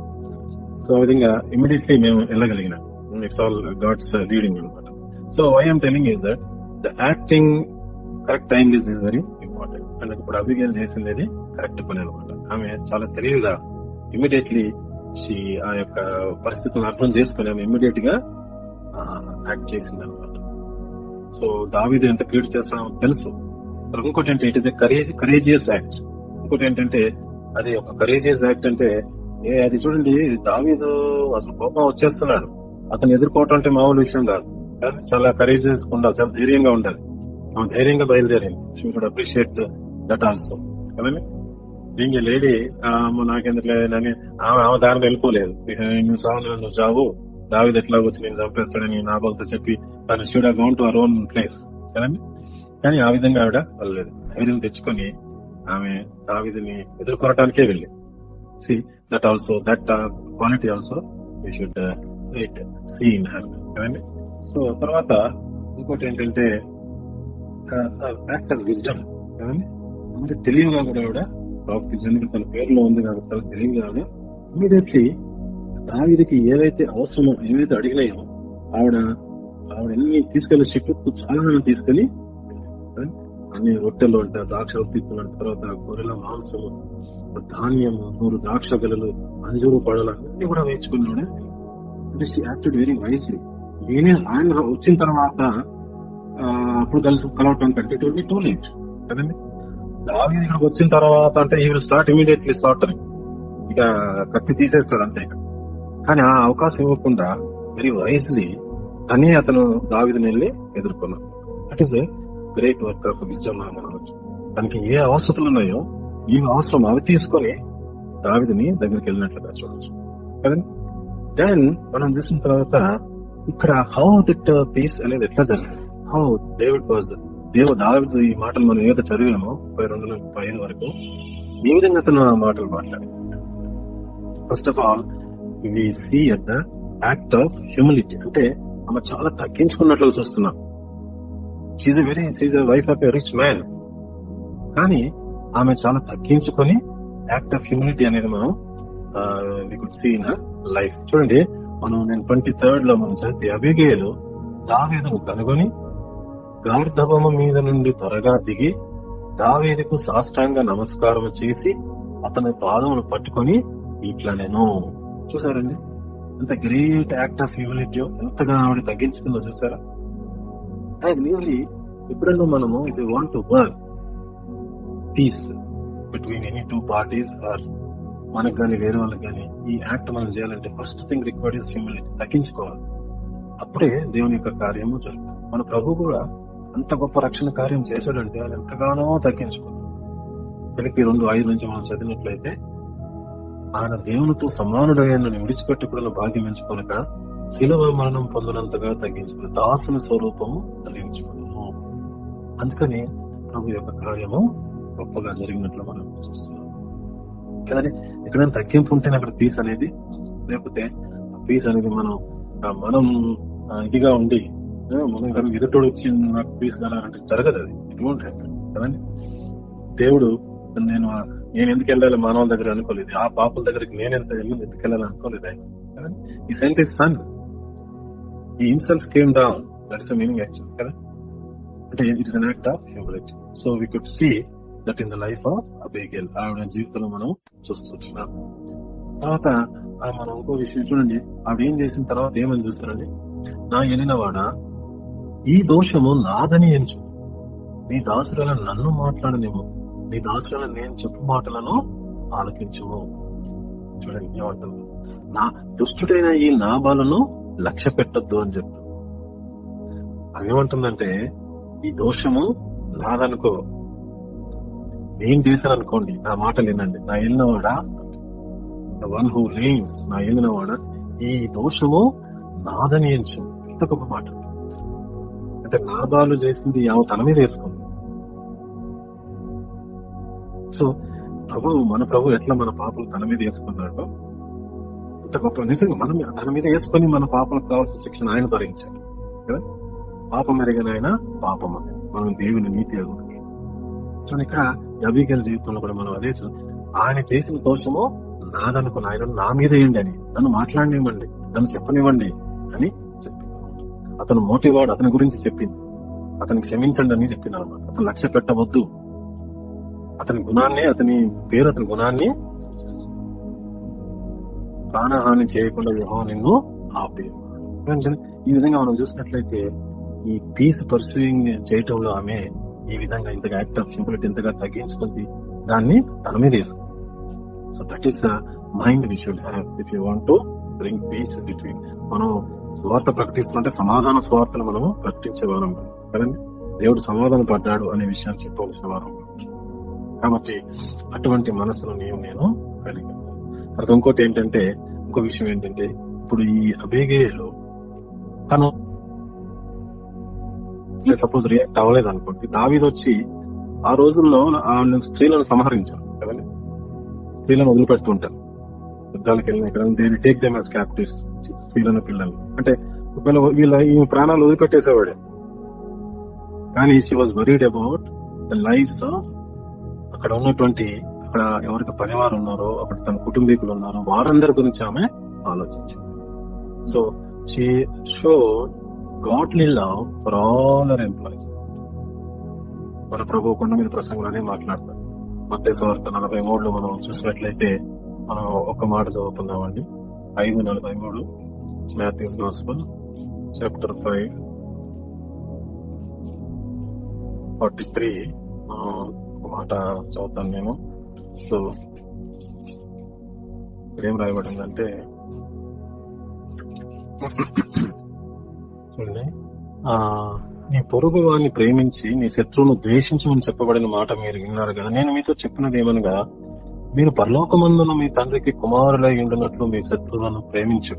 so ఆ విధంగా ఇమీడియట్లీ మేము వెళ్ళగలిగినాం. ఇట్స్ ఆల్ గాడ్స్ లీడింగ్ అనమాట so I'm telling is that the acting correct time is is very important and ఇప్పుడు Abigail చేసింది అది correct పని అనమాట ఆమె చాలా తెలివిగా ఇమీడియట్లీ షీ ఆ యొక్క పరిస్థితులను అర్థం చేసుకుని ఆమె ఇమీడియట్గా యాక్ట్ చేసింది అనమాట సో దావిది ఎంత క్రియేట్ చేస్తాడో తెలుసు. ఇంకోటి ఏంటంటే it is courage courageous act ఇంకోటి ఏంటంటే అది ఒక కరేజియస్ యాక్ట్ అంటే ఏ అది చూడండి దావీదు అసలు కోపం వచ్చేస్తున్నాడు. అతను ఎదుర్కోవటం అంటే మామూలు విషయం కాదు. కానీ చాలా కరేజియస్ ఉండాలి చాలా ధైర్యంగా ఉండాలి. ఆమె ధైర్యంగా బయలుదేరింది she would appreciate that also కదండి బీయింగ్ లేడీ నాకెందుకు లేదని ఆమె ఆమె దారిలో వెళ్ళిపోలేదు. నువ్వు సాగు నువ్వు చావు దావిది ఎట్లా వచ్చి నేను చంపేస్తాడని నా బాబుతో చెప్పి తను should gone to our own place కదండి? కానీ ఆ విధంగా ఆవిడ వెళ్ళలేదు. ధైర్యం తెచ్చుకొని ఆమె దావిదిని ఎదుర్కొనటానికే వెళ్ళి see that also that quality also you should it see in her కదండి? సో తర్వాత ఇంకోటి ఏంటంటే uh, uh, యాక్టర్ విజ్డమ్ కదండి? అంటే తెలివిగా కూడా ఆవిడ తన పేరులో ఉంది కాబట్టి తన తెలివిగా ఆవిడ ఇమీడియట్లీ దావిదికి ఏవైతే అవసరమో ఏవైతే అడిగినాయో ఆవిడ ఆవిడన్ని తీసుకెళ్ళి చుట్టూ చాలా తీసుకెళ్ళి అన్ని రొట్టెలు అంట ద్రాక్ష తీర్పులు తర్వాత గొర్రెల మాంసము ధాన్యము నూరు ద్రాక్ష గలలు అంజూరు పడలు అన్ని కూడా వేయించుకున్నాడు అంటే షీ యాక్టెడ్ వెరీ వైస్లీ నేనే ఆయన వచ్చిన తర్వాత ఆ, అప్పుడు కలిసి కలవటం కంటే ఇట్ టూ లేట్ కదండి? దావీదు ఇక్కడికి వచ్చిన తర్వాత అంటే ఈ విల్ స్టార్ట్ ఇమీడియట్లీ స్లాటరింగ్ ఇక కత్తి తీసేస్తాడు అంతే ఇక్కడ కానీ ఆ అవకాశం ఇవ్వకుండా వెరీ వైజ్లీ తనే అతను దావిదని వెళ్ళి ఎదుర్కొన్నాడు. That is a great work of wisdom అని అనవచ్చు తనకి ఏ అవసరాలు ఉన్నాయో ఈ అవసరం అవి తీసుకొని దావిదని దగ్గరికి వెళ్ళినట్లుగా చూడొచ్చు. కదండి దెన్ మనం చూసిన తర్వాత ఇక్కడ హౌ దిట్ పీస్ అనేది ఎట్లా జరిగింది? హౌ డేవిడ్ వాజ్ దేవ దావిదు ఈ మాటలు మనం ఏదైతే చదివామో ముప్పై రెండు నుంచి ముప్పై ఐదు వరకు ఏ విధంగా అతను ఆ మాటలు మాట్లాడి first of all we see at the act of humility అంటే ఆమె చాలా తగ్గించుకున్నట్లు చూస్తున్నాం. She's very she's wife of a rich man కానీ ఆమె చాలా తగ్గించుకొని యాక్ట్ ఆఫ్ హ్యూమిలిటీ అనేది మనం కుడ్ సీ ఇన్ లైఫ్ చూడండి మనం నేను ట్వంటీ థర్డ్లో మనం చదివి అభిగేలు దావేదను కనుగొని గార్ధవము మీద నుండి త్వరగా దిగి దావేదుకు సాష్టాంగ నమస్కారం చేసి అతని పాదములు పట్టుకొని ఇట్లా నేను చూసారండి? ఎంత గ్రేట్ యాక్ట్ ఆఫ్ హ్యూమిలిటీ ఎంతగా ఆవిడ తగ్గించుకుందో చూసారా? అండ్ రియల్లీ ఎప్పుడన్నా మనము ఇది want to work peace between any two parties or మనకు కానీ వేరే వాళ్ళకి కానీ ఈ యాక్ట్ మనం చేయాలంటే first thing required is humility తగ్గించుకోవాలి. అప్పుడే దేవుని యొక్క కార్యము జరుగుతుంది. మన ప్రభు కూడా అంత గొప్ప రక్షణ కార్యం చేశాడంటే ఆయన ఎంతగానో తగ్గించుకున్నాడు ఫిలిపి రెండు ఐదు నుంచి మనం చదివినట్లయితే ఆయన దేవునితో సమానుడైన విడిచిపెట్టి కూడా భాగ్యం ఎంచుకోనక శిలువ మరణం పొందినంతగా తగ్గించుకుని దాసుని స్వరూపము తగ్గించుకున్నాము అందుకని ప్రభు యొక్క కార్యము గొప్పగా జరిగినట్లు మనం చూస్తున్నాం. ఎక్కడైనా తగ్గింపు ఉంటేనే అక్కడ పీస్ అనేది లేకపోతే పీస్ అనేది మనం ఆ, మనం ఇదిగా ఉండి మనం కనుక ఎదుటోడు వచ్చి నాకు పీస్ కావాలంటే జరగదు అది. ఇటువంటి కదండి? దేవుడు నేను ఆ- నేను ఎందుకు వెళ్ళాలి మానవుల దగ్గర అనుకోలేదు. ఆ పాపల దగ్గరికి నేను ఎంత వెళ్ళి ఎందుకు వెళ్ళాలి అనుకోలేదు ఆయన. ఈ సెంట్ ఇస్ సన్ ఈ insults came down that's meaning actual కదా? అంటే it is an act of humility so we could see that in the life of Abigail ఆవిడ జీవితంలో మనం చూస్తున్నాం తర్వాత మనం ఇంకో విషయం చూడండి. ఆవిడ ఏం చేసిన తర్వాత ఏమని చూస్తారండి? నా వెళ్ళినవాడ ఈ దోషము నాదని ఎంచు. నీ దాసురాలను నన్ను మాట్లాడనేమో నీ దాసులను నేను చెప్పు మాటలను ఆలకించము. చూడండి ఏమంటుంది నా దుష్టుడైన ఈ లాభాలను లక్ష్య పెట్టొద్దు అని చెప్తుంది అవేమంటుందంటే ఈ దోషము నాదనుకో. నేను చేశాను అనుకోండి నా మాట వినండి. నా వెళ్ళినవాడా వన్ హూ రీన్స్ నా వెళ్ళినవాడా ఈ దోషము నాదని ఎంచు. ఇంత గొప్ప మాట. అంటే నాబాలు చేసింది ఆమె తన మీద వేసుకుంది సో ప్రభు మన ప్రభు ఎట్లా మన పాపలు తన మీద వేసుకున్నాడో అంత గొప్ప నిజంగా మనం తన మీద వేసుకొని మన పాపలకు కావాల్సిన శిక్షణ ఆయన భరించాడు. కదా? పాపం ఎరిగిన ఆయన పాపం మనం దేవుని నీతి ఎరుగుతాం సో ఇక్కడ యవీగల జీవితంలో కూడా మనం అదే ఆయన చేసిన దోషము నాదనుకున్న ఆయన నా మీద వేయండి అని. నన్ను మాట్లాడనివ్వండి నన్ను చెప్పనివ్వండి అని చెప్పింది. అతను మోటివాడు అతని గురించి చెప్పింది. అతను క్షమించండి అని చెప్పింది అతను లక్ష్య పెట్టవద్దు అతని గుణాన్ని అతని పేరు అతని గుణాన్ని ప్రాణహాని చేయకుండా వ్యూహం నిన్ను ఆపే ఈ విధంగా మనం చూసినట్లయితే ఈ పీస్ పర్సూయింగ్ చేయటంలో ఆమె ఈ విధంగా ఇంతగా యాక్ట్ ఆఫ్ హ్యూమిలిటీ ఇంతగా తగ్గించుకుంది. దాన్ని తన మీద వేసుకుంది. So that is the mind we should have if you want to bring peace between మనం స్వార్థ ప్రకటిస్తుంటే సమాధాన స్వార్థను మనము ప్రకటించే వారం కదండి? దేవుడు సమాధానం పడ్డాడు అనే విషయాన్ని చెప్పవలసిన వారం కాబట్టి అటువంటి మనసును నీవు నేను కలిగి తర్వాత ఇంకోటి ఏంటంటే ఇంకో విషయం ఏంటంటే ఇప్పుడు ఈ అబేగేలో తను సపోజ్ రియాక్ట్ అవ్వలేదు అనుకోండి. దావీదు వచ్చి ఆ రోజుల్లో ఆ స్త్రీలను సంహరించారు కదండి? స్త్రీలను వదిలిపెడుతుంటారు యుద్ధాలకు వెళ్ళిన ఇక్కడ దేని టేక్ దెమ్ యాజ్ క్యాప్టివ్స్ స్త్రీలను పిల్లలు అంటే ఒకవేళ వీళ్ళ ఈ ప్రాణాలు వదిలిపెట్టేసేవాడే. కానీ she was worried about the lives of అక్కడ ఉన్నటువంటి అక్కడ ఎవరికి పనివారు ఉన్నారో అక్కడ తన కుటుంబీకులు ఉన్నారో వారందరి గురించి ఆమె ఆలోచించింది. So she show godly love for all our employees మన ప్రభు కొండ మీద ప్రసంగంలోనే మాట్లాడతారు. మత్తే స్వార్థ నలభై మూడులో మనం చూసినట్లయితే మనం ఒక మాట చదువుతున్నామండి ఐదు నలభై మూడు Matthew's gospel chapter five forty three ఒక మాట చదువుతాను నేను సో ఏం రాయబడిందంటే చూడండి. ఆ నీ పొరుగు వారిని ప్రేమించి నీ శత్రువును ద్వేషించమని చెప్పబడిన మాట మీరు విన్నారు కదా. నేను మీతో చెప్పినది ఏమనగా మీరు పరలోకమందును మీ తండ్రికి కుమారులై ఉండినట్లు మీ శత్రువులను ప్రేమించు.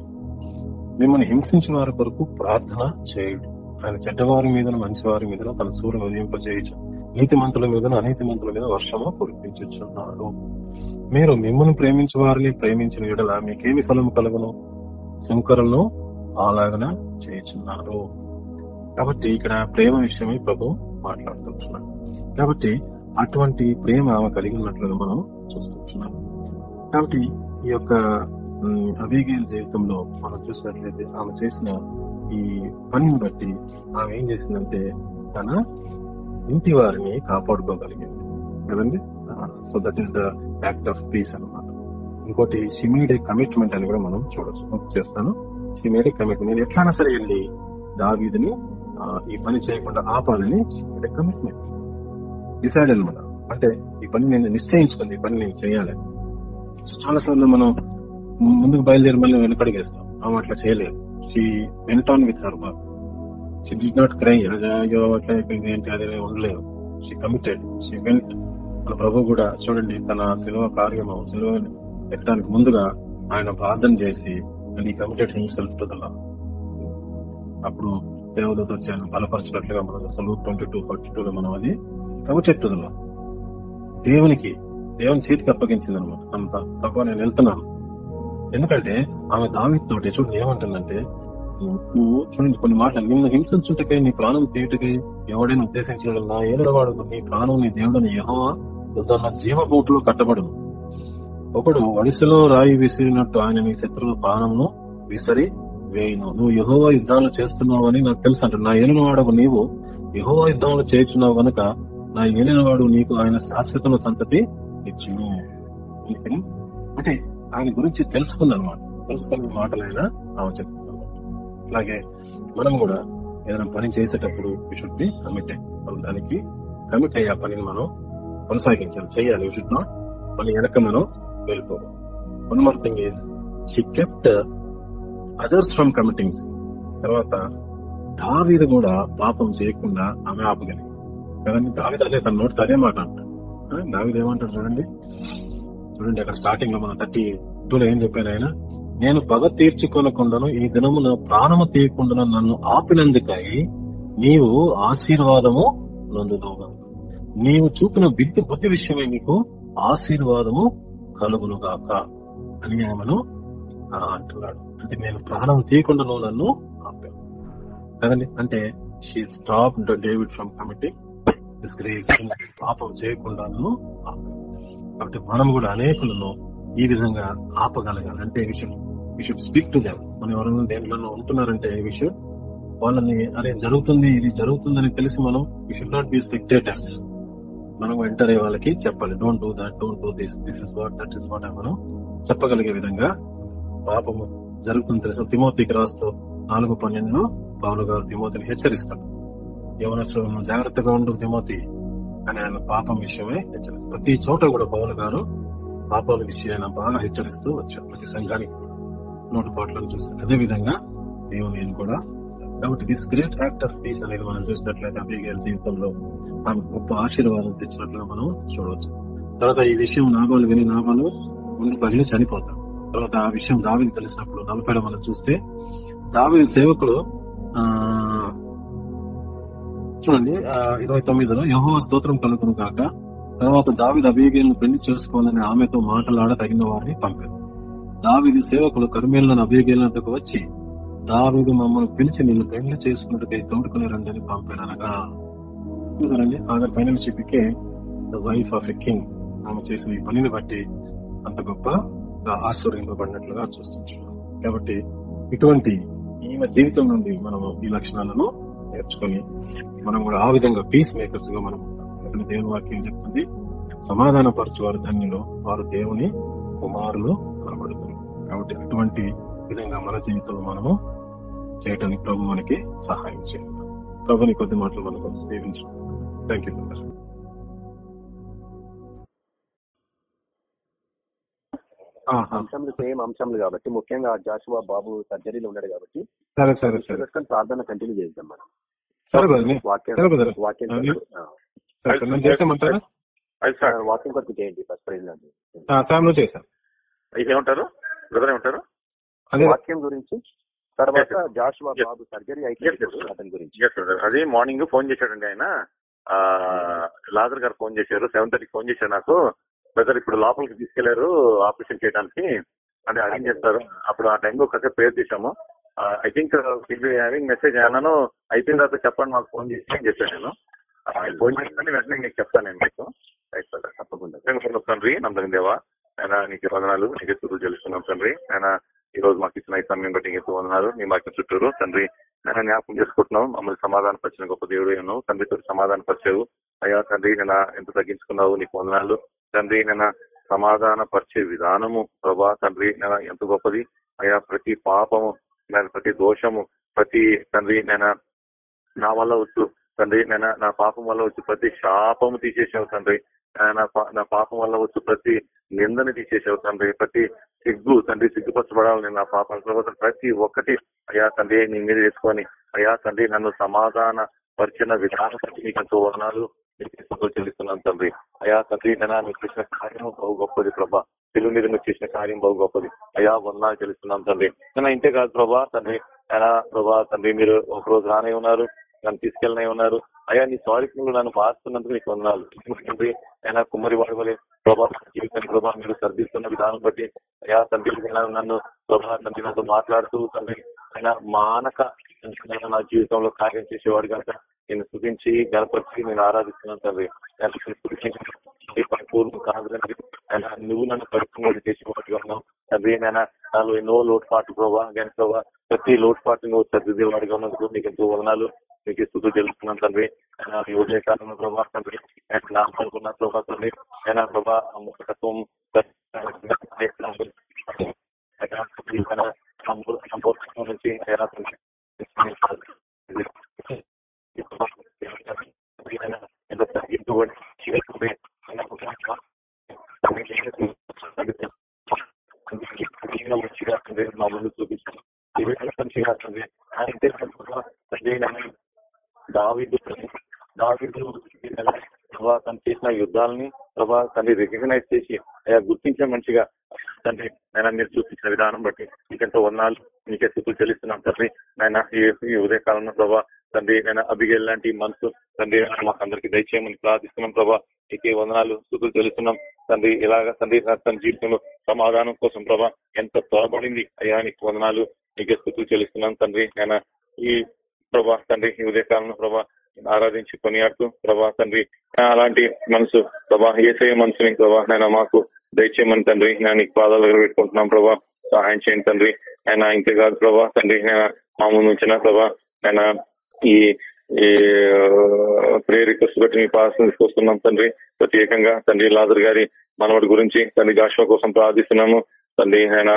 మిమ్మల్ని హింసించిన వారి కొరకు ప్రార్థన చేయుడు. ఆయన చెడ్డవారి మీద మంచివారి మీద తన సూర్యుని ఉదయింపజేయచ్చు నీతిమంతుల మీద అనీతిమంతుల మీద వర్షము కురిపించున్నాడు మీరు మిమ్మల్ని ప్రేమించే వారిని ప్రేమించిన ఎడల మీకేమి ఫలం కలుగును? శంకరులను ఆలాగన చేయుచున్నారు కాబట్టి ఇక్కడ ప్రేమ విషయమై ప్రభు మాట్లాడుతున్నాడు కాబట్టి అటువంటి ప్రేమ ఆమె కలిగి ఉన్నట్లుగా మనం చూస్తున్నాం కాబట్టి ఈ యొక్క అభిగేల్ జీవితంలో మనం చూసినట్లయితే ఆమె చేసిన ఈ పనిని బట్టి ఆమె ఏం చేసిందంటే తన ఇంటి వారిని కాపాడుకోగలిగింది. కదండి? So that is the act of peace అనమాట ఇంకోటి షిమీడే కమిట్మెంట్ అని కూడా మనం చూడొచ్చు. చేస్తాను. షిమీడే కమిట్మెంట్ నేను ఎట్లయినా సరే వెళ్ళి దావీదిని ఈ పని చేయకుండా ఆపాలని షిమీడే కమిట్మెంట్ డిసైడ్ అనమాట అంటే ఈ పని నేను నిశ్చయించుకుంది ఈ పని నేను చేయాలి. సో చాలా సార్లు మనం ముందుకు బయలుదేరి మళ్ళీ వెనకడిగేస్తాం ఆమె అట్లా చేయలేదు. She went on with her work she did not cry అయ్యో అట్లా అయిపోయింది ఏంటి అది ఉండలేదు. షీ కమిటెడ్ షీ వెంట్ మన ప్రభు కూడా చూడండి తన సిలువ కార్యము సిలువ పెట్టడానికి ముందుగా ఆయన ప్రార్థన చేసి అండ్ కమిటెడ్ హిమ్సెల్ఫ్ టు అప్పుడు దేవదూత వచ్చి ఆయన బలపరచినట్లుగా మనం అసలు ట్వంటీ టూ ఫార్టీ టూ లో మనం అది కమిటెడ్ టు దేవునికి దేవుని చేతికి అప్పగించింది అనమాట అంత తక్కువ నేను వెళ్తున్నాను. ఎందుకంటే ఆమె దావితోటి చూడండి ఏమంటుందంటే నువ్వు చూడండి కొన్ని మాటలు నిన్ను హింసించుటకై నీ ప్రాణం తీయుటకై ఎవడైనా ఉద్దేశించడం నా ఏడవాడు నీ ప్రాణం నీ దేవుడని యెహోవా తన జీవబూటులో కట్టబడును ఒకడు వడిసెలో రాయి విసిరినట్టు ఆయన నీ శత్రువుల ప్రాణంను విసరి వేయను. నువ్వు యహోవా యుద్ధాలు చేస్తున్నావు అని నాకు తెలుసు అంట. నా ఏలినవాడకు నీవు యహోవా యుద్ధంలో చేస్తున్నావు గనుక నా ఏలినవాడు నీకు ఆయన శాశ్వతను సంతతి ఇచ్చును. అంటే ఆయన గురించి తెలుసుకుందనమాట తెలుసుకున్న మాటలైనా ఆమె చెప్తుంది అలాగే మనం కూడా ఏదైనా పని చేసేటప్పుడు షుడ్ బి కమిట్ మనం దానికి కమిట్ అయ్యే ఆ పనిని మనం కొనసాగించాలి. చేయాలి. షుడ్ నాట్ మళ్ళీ వెనక మనం వెళ్ళిపోవాలి one more thing is she kept others from committings తర్వాత దావీదు కూడా పాపం చేయకుండా ఆమె ఆపగలిగింది. కదండి? దావీదు అదే తన నోటి అదే మాట అంటాడు దావీదు ఏమంటాడు చూడండి? చూడండి అక్కడ స్టార్టింగ్లో మన థర్టీ టూ లో ఏం చెప్పాను ఆయన? నేను పగ తీర్చుకోనకుండాను ఈ దినమున ప్రాణము తీయకుండా నన్ను ఆపినందుకై నీవు ఆశీర్వాదము నందుదోగా నీవు చూపిన విద్య బుద్ధి విషయమే నీకు ఆశీర్వాదము కలుగునుగాక అని ఆమెను అంటున్నాడు. అంటే నేను ప్రాణం తీయకుండా నువ్వు నన్ను ఆపాను. కదండి? అంటే she stop David from commit పాపం చేయకుండా నన్ను ఆపావు కాబట్టి మనం కూడా అనేకులను ఈ విధంగా ఆపగలగాలి. అంటే we should speak to them మనం ఎవరైనా దేంట్లో ఉంటున్నారంటే ఈ విషయం వాళ్ళని అరే జరుగుతుంది ఇది జరుగుతుందని తెలిసి మనం we should not be spectators మనం ఎంటర్ అయ్యే వాళ్ళకి చెప్పాలి. Don't do that don't do this this is what that is what అని మనం చెప్పగలిగే విధంగా పాపము జరుగుతుంది తెలుసు? తిమోతికి రాస్తూ నాలుగు పన్నెండులో పావులు గారు తిమోతిని హెచ్చరిస్తాడు యవనస్తులు జాగ్రత్తగా ఉండు తిమోతి. అని ఆయన పాపం విషయమే హెచ్చరిస్తారు ప్రతి చోట కూడా పౌలు గారు పాపాల విషయాన్ని బాగా హెచ్చరిస్తూ వచ్చారు ప్రతి సంఘానికి. నోటు పాటలను చూస్తారు అదే విధంగా మేము నేను కూడా. కాబట్టి this great act of peace అనేది మనం చూసినట్లయితే అభిగేల్ జీవితంలో ఆమె గొప్ప ఆశీర్వాదం తెచ్చినట్లుగా మనం చూడవచ్చు. తర్వాత ఈ విషయం నాబాలు విని నాబాలు ముందు పగిలి చనిపోతాం తర్వాత ఆ విషయం దావిని తెలిసినప్పుడు నలభై మనం చూస్తే దావి సేవకుడు ఆ చూడండి ఇరవై తొమ్మిదిలో యహో స్తోత్రం కలుగును కాక తర్వాత దావిది అభియోగిలను పెళ్ళి చేసుకోవాలని ఆమెతో మాటలాడ తగిన వారిని పంపారు. దావిది సేవకులు కర్మేలను అభిగేలనకు వచ్చి దావిది మమ్మల్ని పిలిచి నిన్ను పెళ్ళి చేసుకున్నట్టుకై తోడుకునే రండి అని పంపాడు అనగా చూసారండి ఆగర్ ఫైనల్ చెప్పికే the wife of a king ఆమె చేసిన ఈ పనిని బట్టి అంత గొప్ప ఆశ్చర్యింపబడినట్లుగా చూస్తున్నాం కాబట్టి ఇటువంటి ఈమె జీవితం నుండి మనం ఈ లక్షణాలను నేర్చుకొని మనం కూడా ఆ విధంగా పీస్ మేకర్స్గా మనం ఉంటాం. దేవుని వాక్యం చెప్తుంది సమాధాన పరచువారు ధన్యులు వారు దేవుని కుమారులు అనబడుతారు కాబట్టి అటువంటి విధంగా మన జీవితంలో మనము చేయడానికి ప్రభు మనకి సహాయం చేయాలి ప్రభుని కొద్ది మాటలు మనకు దీవించు థ్యాంక్ యూ బ్రదర్ అంశంలు సేమ్ అంశంలు కాబట్టి ముఖ్యంగా జాషువా బాబు సర్జరీలో ఉన్నాడు కాబట్టి సరే సరే సరే. పెట్టుకొని ప్రార్థన కంటిన్యూ చేద్దాం మనం. వాక్యం వాక్యం అది సార్ వాక్యం కొరకు చేయండి ఫస్ట్ ప్రైజ్ చేశాను వాక్యం గురించి తర్వాత. జాషువా. బాబు సర్జరీ అయితే. అతని గురించి. అది మార్నింగ్ ఫోన్ చేశాడండి ఆయన. ఆ, లాజర్ గారు ఫోన్ చేశారు. సెవెన్ థర్టీకి ఫోన్ చేశారు నాకు. బ్రదర్ ఇప్పుడు లోపలికి తీసుకెళ్ళారు ఆపరేషన్ చేయడానికి. అంటే అరేంజ్ చేస్తారు. అప్పుడు ఆ టైంలో కాసేపు ప్రేర్ చేశాము. ఐ థింక్ హ్యావింగ్ మెసేజ్ అన్నాను అయిపోయిన తర్వాత చెప్పండి మాకు ఫోన్ చేసి అని చెప్పాను నేను ఫోన్ చేస్తాను వెంటనే నీకు చెప్తాను నేను మీకు రైట్ తప్పకుండా తండ్రి నమ్మకం దేవా ఆయన నీకు వందనాలు నీకు చుట్టూ తెలుస్తున్నాం తండ్రి ఆయన ఈ రోజు మాకు ఇచ్చిన ఈ సమయం బట్టి నీకు వందనాలు నీ మాకు చుట్టూరు తండ్రి. నేను జ్ఞాపకం చేసుకుంటున్నాం మమ్మల్ని సమాధాన పరిచిన గొప్ప దేవుడు ఉన్నావు తండ్రితో సమాధాన పరిచావు. అయ్యా తండ్రి నేను ఎంత తగ్గించుకున్నావు నీకు వందనాలు తండ్రి నేను సమాధాన పరిచే విధానము ప్రభా తండ్రి నేను ఎంత గొప్పది? అయ్యా ప్రతి పాపము నేను ప్రతి దోషము ప్రతి తండ్రి నేను నా వల్ల వచ్చు తండ్రి నేను నా పాపం వల్ల వచ్చి ప్రతి శాపము తీసేసావు తండ్రి. నా పాపం వల్ల వచ్చు ప్రతి నిందని తీసేసావు తండ్రి. ప్రతి సిగ్గు తండ్రి సిగ్గుపరచబడాలి నేను నా పాపం తర్వాత ప్రతి ఒక్కటి అయ్యా తండ్రి నీ మీద వేసుకొని అయ్యా తండ్రి నన్ను సమాధాన పరిచిన విధానం బట్టి నీకు ఎంతో వర్ణాలు చెల్లిస్తున్నాను తండ్రి. అయ్యా తండ్రి నేను నువ్వు చేసిన కార్యం బహు గొప్పది ప్రభా. తెలుగు మీద మీరు చేసిన కార్యం బహు గొప్పది. అయ్యా వందనాలు తెలుస్తున్నాం తండ్రి. కానీ ఇంతే కాదు ప్రభా తండ్రి. అయినా ప్రభా తండ్రి మీరు ఒక రోజు రానే ఉన్నారు నన్ను తీసుకెళ్ళనే ఉన్నారు. అయ్యా నీ స్వారికులు నన్ను మార్చుతున్నందుకు నీకు వందనాలు. తండ్రి? అయినా కుమ్మరి వాడవలే. ప్రభా జీవితాన్ని ప్రభా మీరు సర్దిస్తున్న విధానం బట్టి. అయ్యా తండ్రి నన్ను ప్రభా తండ్రి నాతో మాట్లాడుతూ తండ్రి. అయినా మానక నేను నా జీవితంలో కార్యం చేసేవాడు కనుక నేను స్థుతించి గణపరిచి నేను ఆరాధిస్తున్నాను తండ్రి. పూర్వం కాదు తండ్రి నువ్వు నన్ను పరిపూర్ణ చేసేవాడుగా ఉన్నావు. తండ్రి నేను నాలో ఎన్నో లోటుపాటు ప్రభావ కానీ ప్రభా ప్రతి లోటుపాటు నువ్వు సర్దిదేవాడుగా ఉన్నందుకు నీకు ఎంతో వదనాలు. నీకు స్థుతులు తెలుస్తున్నాను తండ్రి. యోజన ఈ ఉదయ కాలంలో ప్రభా తండ్రి ఆయన నా అనుకున్న ప్రభావ తండ్రి. అయినా ప్రభా అమ్మకత్వం సంపూర్ణ నుంచి దావిదు దావిదు ప్రభా తను చేసిన యుద్ధాలని ప్రభా తనని రికగ్నైజ్ చేసి అయ్యా గుర్తించిన మంచిగా తండ్రి నేను మీరు చూపించిన విధానం బట్టి మీకెంతో వర్ణాలు మీకే స్థితులు చెల్లిస్తున్నాం తండ్రి. నాయన ఈ ఉదయ కాలంలో ప్రభా తండ్రి నేను అభిగేల్ లాంటి మనసు తండ్రి మాకు అందరికి దయచేయమని ప్రార్థిస్తున్నాం ప్రభా. నీకే వందనాలు స్థుతులు తెలుస్తున్నాం తండ్రి. ఇలాగా తండ్రి తన జీవితంలో సమాధానం కోసం ప్రభా ఎంత త్వరపడింది అయ్యా నీకు వందనాలు నీకే స్థుతులు చెల్లిస్తున్నాం తండ్రి నేను ఈ ప్రభా తండ్రి ఈ ఉదయకాలంలో ప్రభా ఆరాధించి కొనియాడుతూ ప్రభా తండ్రి అలాంటి మనసు ప్రభా ఏసే మనసుని ప్రభా నేను మాకు దయచేయమని తండ్రి. నేను నీకు పాదాల దగ్గర పెట్టుకుంటున్నాం ప్రభా. సహాయం చేయండి తండ్రి. ఆయన ఇంతే కాదు ప్రభా. తండ్రి నేను మా ముందు ఉంచిన ప్రభా. ఆయన ఈ ఈ ప్రేయర్ రిక్వెస్ట్ బట్టి మీ పాదం తీసుకొస్తున్నాం తండ్రి. ప్రత్యేకంగా తండ్రి లాజర్ గారి మనవడి గురించి తండ్రి జాషువా కోసం ప్రార్థిస్తున్నాము. తండ్రి ఆయన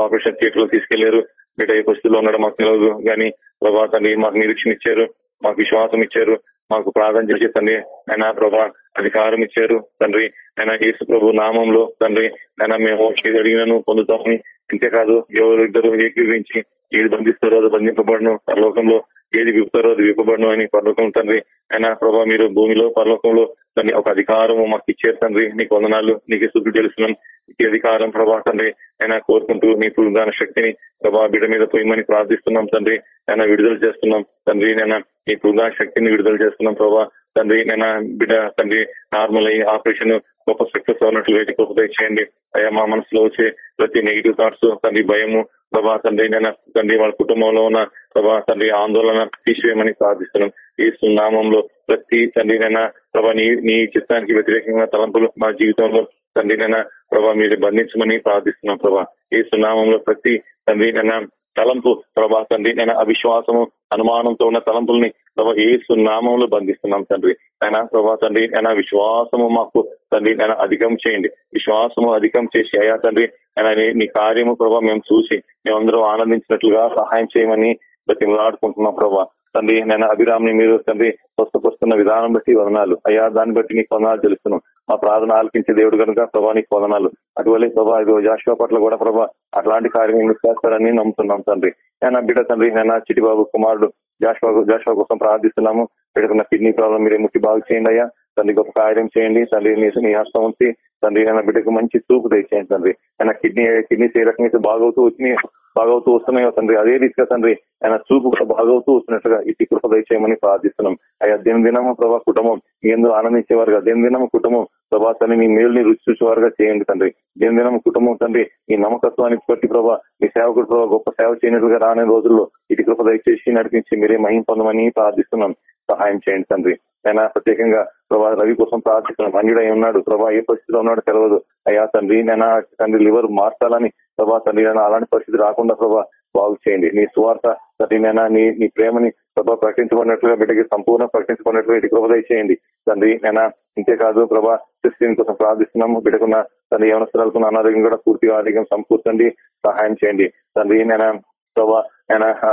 ఆపరేషన్ థియేటర్లో తీసుకెళ్ళారు. బిడ్డ ఏ పరిస్థితిలో ఉండడం మాకు తెలియదు కానీ ప్రభా తండ్రి మాకు నిరీక్షణ ఇచ్చారు. మాకు విశ్వాసం ఇచ్చారు. మాకు ప్రార్థన చేసి తండ్రి ఆయన ప్రభా అధికారం ఇచ్చారు. తండ్రి ఆయన యేసు ప్రభు నామంలో తండ్రి ఆయన మేము ఏది అడిగినను పొందుతామని అంతేకాదు ఎవరు ఇద్దరు ఏకీవించి ఏది బంధిస్తారో అది బంధింపబడను. పరలోకంలో ఏది విప్పుతారో అది విప్పబడను అని పరలోకం తండ్రి ఆయన ప్రభా మీరు భూమిలో పరలోకంలో తండ్రి ఒక అధికారం మాకు ఇచ్చారు తండ్రి. నీకు వందనాలు నీకు శుద్ధి తెలుస్తున్నాం. ఈ అధికారం ప్రభా తండ్రి ఆయన కోరుకుంటూ నీ పురుగాన శక్తిని ప్రభా బిడ్డ మీద పోయమని ప్రార్థిస్తున్నాం తండ్రి. ఆయన విడుదల చేస్తున్నాం తండ్రి నేను నీ పురుదాన శక్తిని విడుదల చేస్తున్నాం ప్రభా తండ్రి. నేను బిడ్డ తండ్రి నార్మల్ అయ్యి ఆపరేషన్ గొప్ప సక్సెస్ అవునట్లు వేటి గొప్ప అయ్యా మా మనసులో వచ్చే ప్రతి నెగిటివ్ థాట్స్ తండ్రి భయము ప్రభా తండ్రి నేను తండ్రి వాళ్ళ కుటుంబంలో ఉన్న ప్రభా తండ్రి ఆందోళన తీసివేయమని ప్రార్థిస్తున్నాం. ఈ సున్నామంలో ప్రతి తండ్రి నైనా ప్రభా నీ నీ చిత్తానికి వ్యతిరేకంగా తలంపులు మా జీవితంలో తండ్రి నైనా ప్రభా మీరు బంధించమని ప్రార్థిస్తున్నాం ప్రభా. ఈ సున్నామంలో ప్రతి తండ్రి నైనా తలంపు ప్రభా తండ్రి నేను అవిశ్వాసము అనుమానంతో ఉన్న తలంపుల్ని ప్రభా ఏసు నామంలో బంధిస్తున్నాం తండ్రి. ఆయన ప్రభా తండ్రి ఆయన విశ్వాసము మాకు తండ్రి ఆయన అధికం చేయండి. విశ్వాసము అధికం చేసి అయ్యా తండ్రి ఆయన నీ- కార్యము ప్రభా మేము చూసి మేమందరం ఆనందించినట్లుగా సహాయం చేయమని బ్రతిమలాడుకుంటున్నాం ప్రభా. తండ్రి నేను అభిరామ్ని మీరు తండ్రి స్వస్థపరుస్తున్న విధానం బట్టి వదనాలు. అయ్యా దాన్ని బట్టి నీకు వందనాలు తెలుస్తున్నాం మా ప్రార్థన ఆలకించే దేవుడు కనుక ప్రభా నీకు వదనాలు. అటువలే ప్రభా ఇది జాషువా పట్ల కూడా ప్రభా అట్లాంటి కార్యం చేస్తారని నమ్ముతున్నాం తండ్రి. నేను బిడ్డ తండ్రి నేను చిటిబాబు కుమారుడు జాషువా జాషువా కోసం ప్రార్థిస్తున్నాము. బిడ్డకున్న కిడ్నీ ప్రాబ్లం మీరే ముట్టి బాగు చేయండి అయ్యా. తండ్రి గొప్ప కార్యం చేయండి. తండ్రి నీ హస్తం ఉంచి తండ్రి ఆయన బిడ్డకు మంచి చూపు తెచ్చేయండి తండ్రి. ఆయన కిడ్నీ కిడ్నీస్ ఏ రకంగా అయితే బాగవుతూ వచ్చినాయి బాగవుతూ వస్తున్నాయో తండ్రి. అదే రీతిగా తండ్రి ఆయన చూపు కూడా బాగవుతూ వస్తున్నట్టుగా ఇటు కృప దయచేయమని ప్రార్థిస్తున్నాం. అయ్యా దినదినము ప్రభా కుటుంబం ఎందుకు ఆనందించేవారుగా దినదినము కుటుంబం ప్రభా తండ్రి నీ మేలుని రుచి చూసేవారుగా చేయండి తండ్రి. దేని దినం కుటుంబం తండ్రి మీ నమ్మకత్వానికి బట్టి ప్రభా మీ సేవకుడు ప్రభా గొప్ప సేవ చేయనట్లుగా రాని రోజుల్లో ఇటు కృప దయచేసి నడిపించి మీరే మహిం పొందమని ప్రార్థిస్తున్నాం. సహాయం చేయండి తండ్రి. ఆయన ప్రత్యేకంగా ప్రభా రవి కోసం ప్రార్థిస్తున్నాం. అన్యుడై ఉన్నాడు. ప్రభా ఏ పరిస్థితిలో ఉన్నాడో తెలియదు అయ్యా తండ్రి నేను తండ్రి లివర్ మార్చాలని ప్రభా తండ్రి నేను అలాంటి పరిస్థితి రాకుండా ప్రభా బాగు చేయండి. నీ స్వార్థ తండ్రి నేను నీ నీ ప్రేమని ప్రభా ప్రకటించబడినట్లుగా బిడ్డకి సంపూర్ణ ప్రకటించబడినట్లుగా ఇటు కృప చేయండి తండ్రి నేను ఇంతేకాదు ప్రభా క్రిస్టియన్ కోసం ప్రార్థిస్తున్నాము. బిడ్డకున్న తండ్రి యవనస్తురాలకున్న అనారోగ్యం కూడా పూర్తిగా ఆరోగ్యం సమకూర్చండి. సహాయం చేయండి. తండ్రి నేను ప్రభా ఆయన ఆ,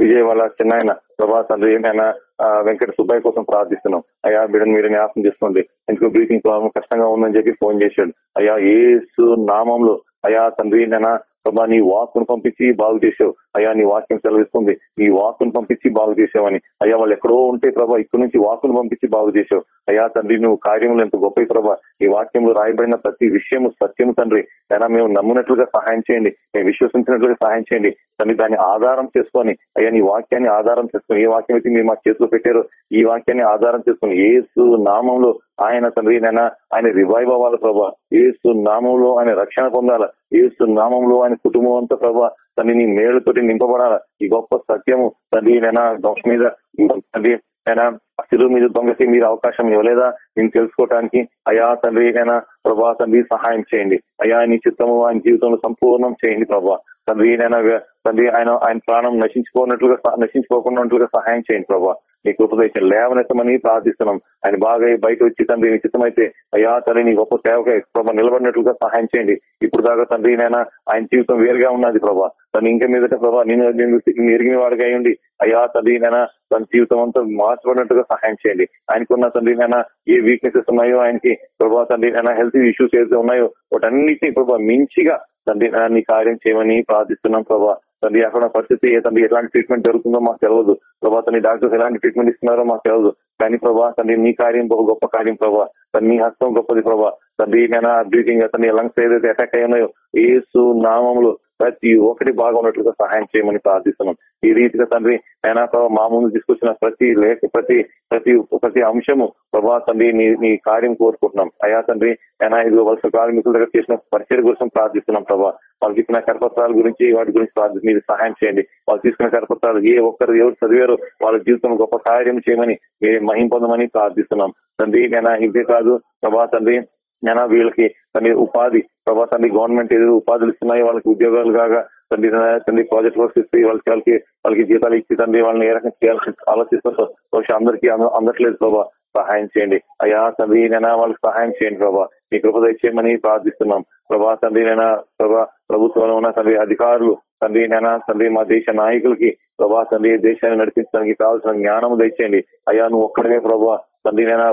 విజయ్ వాళ్ళ చిన్న ప్రభా తండ్రి ఆయన వెంకట సుబ్బయ్య కోసం ప్రార్థిస్తున్నాం. అయ్యా బిడ్డను మీరు జ్ఞాపకం చేసుకోండి. ఎందుకు బ్రీతింగ్ ప్రాబ్లం కష్టంగా ఉందని చెప్పి ఫోన్ చేశాడు. అయ్యా ఏసు నామంలో అయ్యా తండ్రి నేను ప్రభా నీ వాక్కును పంపించి బాగు చేసావు. అయ్యా నీ వాక్యం సెలవిస్తుంది. నీ వాక్ను పంపించి బాగు చేసావని. అయ్యా వాళ్ళు ఎక్కడో ఉంటే ప్రభా ఇక్కడ నుంచి వాక్ను పంపించి బాగు చేసావు. అయ్యా తండ్రి నువ్వు కార్యములు ఎంత గొప్ప ప్రభా. ఈ వాక్యంలో రాయబడిన ప్రతి విషయము సత్యము తండ్రి. అయినా మేము నమ్మునట్లుగా సహాయం చేయండి. మేము విశ్వసించినట్లుగా సహాయం చేయండి. తండ్రి దాన్ని ఆధారం చేసుకొని అయ్యా నీ వాక్యాన్ని ఆధారం చేసుకొని ఏ వాక్యం అయితే మీరు మా చేతిలో పెట్టారో ఈ వాక్యాన్ని ఆధారం చేసుకొని ఏసు నామంలో ఆయన తండ్రి నైనా ఆయన రివైవ్ అవ్వాలి ప్రభా. ఏసు నామంలో ఆయన రక్షణ పొందాల? ఏసు నామంలో ఆయన కుటుంబం అంతా ప్రభా తండ్రి నీ మేలుతోటి నింపబడాల? ఈ గొప్ప సత్యము తండ్రి నైనా దోష మీద తండ్రి అయినా శిలువు మీద దొంగకి మీరు అవకాశం ఇవ్వలేదా? నేను తెలుసుకోవటానికి అయా తండ్రి అయినా ప్రభా తండ్రి సహాయం చేయండి. అయా నీ చిత్తము ఆయన జీవితంలో సంపూర్ణం చేయండి ప్రభా. తండ్రి ఆయన తండ్రి ఆయన ఆయన ప్రాణం నశించుకోనట్లుగా నశించుకోకుండా సహాయం చేయండి ప్రభా. నీ కృపదేశం లేవనెత్తమని ప్రార్థిస్తున్నాం. ఆయన బాగా బయట వచ్చి తండ్రి నీ చిత్తమైతే అయ్యా తండ్రి నీ గొప్ప సేవక ప్రభా నిలబడినట్లుగా సహాయం చేయండి. ఇప్పుడు దాకా తండ్రి నైనా ఆయన జీవితం వేరుగా ఉన్నది ప్రభా. తను ఇంకా మీదట ప్రభా నేను నేను ఎరిగిన వాడిగా అయ్యండి అయ్యా తండ్రి నేను తన జీవితం అంతా మార్చబడినట్టుగా సహాయం చేయండి. ఆయనకున్న తండ్రి నైనా ఏ వీక్నెసెస్ ఉన్నాయో ఆయనకి ప్రభా తండ్రి నైనా హెల్త్ ఇష్యూస్ ఏదైతే ఉన్నాయో వాటన్నిటినీ ప్రభా మించిగా తండ్రి నైనా నీ కార్యం చేయమని ప్రార్థిస్తున్నాం ప్రభా. తండ్రి అక్కడ పరిస్థితి తండ్రి ఎలాంటి ట్రీట్మెంట్ జరుగుతుందో మాకు తెలియదు ప్రభా తండ్రి డాక్టర్స్ ఎలాంటి ట్రీట్మెంట్ ఇస్తున్నారో మాకు తెలియదు కానీ ప్రభా తండ్రి మీ కార్యం బహు గొప్ప కార్యం ప్రభా. తను మీ హస్తం గొప్పది ప్రభా. తండ్రి నేను బ్రీతింగ్ తండ్రి లంగ్స్ ఏదైతే అటాక్ అయినాయో ఏసు నామములు ప్రతి ఒక్కటి బాగున్నట్లుగా సహాయం చేయమని ప్రార్థిస్తున్నాం. ఈ రీతిగా తండ్రి అయినా మా ముందు తీసుకొచ్చిన ప్రతి లేఖ ప్రతి ప్రతి ప్రతి అంశము ప్రభా తండ్రి నీ నీ కార్యం కోరుకుంటున్నాం. అయా తండ్రి అయినా ఇది వలస కార్మికుల దగ్గర చేసిన పరిచయం కోసం ప్రార్థిస్తున్నాం ప్రభా. వాళ్ళకి ఇచ్చిన కరపత్రాల గురించి వాటి గురించి ప్రార్థి మీరు సహాయం చేయండి. వాళ్ళు తీసుకున్న కరపత్రాలు ఏ ఒక్కరు ఎవరు చదివారో వాళ్ళ జీవితం గొప్ప కార్యం చేయమని మీరు మహిం పొందమని ప్రార్థిస్తున్నాం. తండ్రి నేను ఇదే కాదు ప్రభా తండ్రి నేను వీళ్ళకి తండ్రి ఉపాధి ప్రభా తండ్రి గవర్నమెంట్ ఏదో ఉపాధులు ఇస్తున్నాయో వాళ్ళకి ఉద్యోగాలు కాగా తండ్రి తండ్రి ప్రాజెక్ట్ వర్క్స్ ఇస్తే వాళ్ళకి వాళ్ళకి వాళ్ళకి జీతాలు ఇచ్చి తండ్రి వాళ్ళని ఏ రకంగా చేయాల్సి ఆలోచిస్తారు బహుశా అందరికీ అందట్లేదు ప్రభా. సహాయం చేయండి. అయ్యా తండ్రి నేను వాళ్ళకి సహాయం చేయండి ప్రభా. మీ కృప దయచేయమని ప్రార్థిస్తున్నాం. ప్రభా తండ్రి నేను ప్రభా ప్రభుత్వంలో ఉన్న తండ్రి అధికారులు తండ్రి నేను తండ్రి మా దేశ నాయకులకి ప్రభా తండ్రి దేశాన్ని నడిపించడానికి కావాల్సిన జ్ఞానం దయచేయండి. అయ్యా నువ్వు ఒక్కడే ప్రభా తండ్రి నేను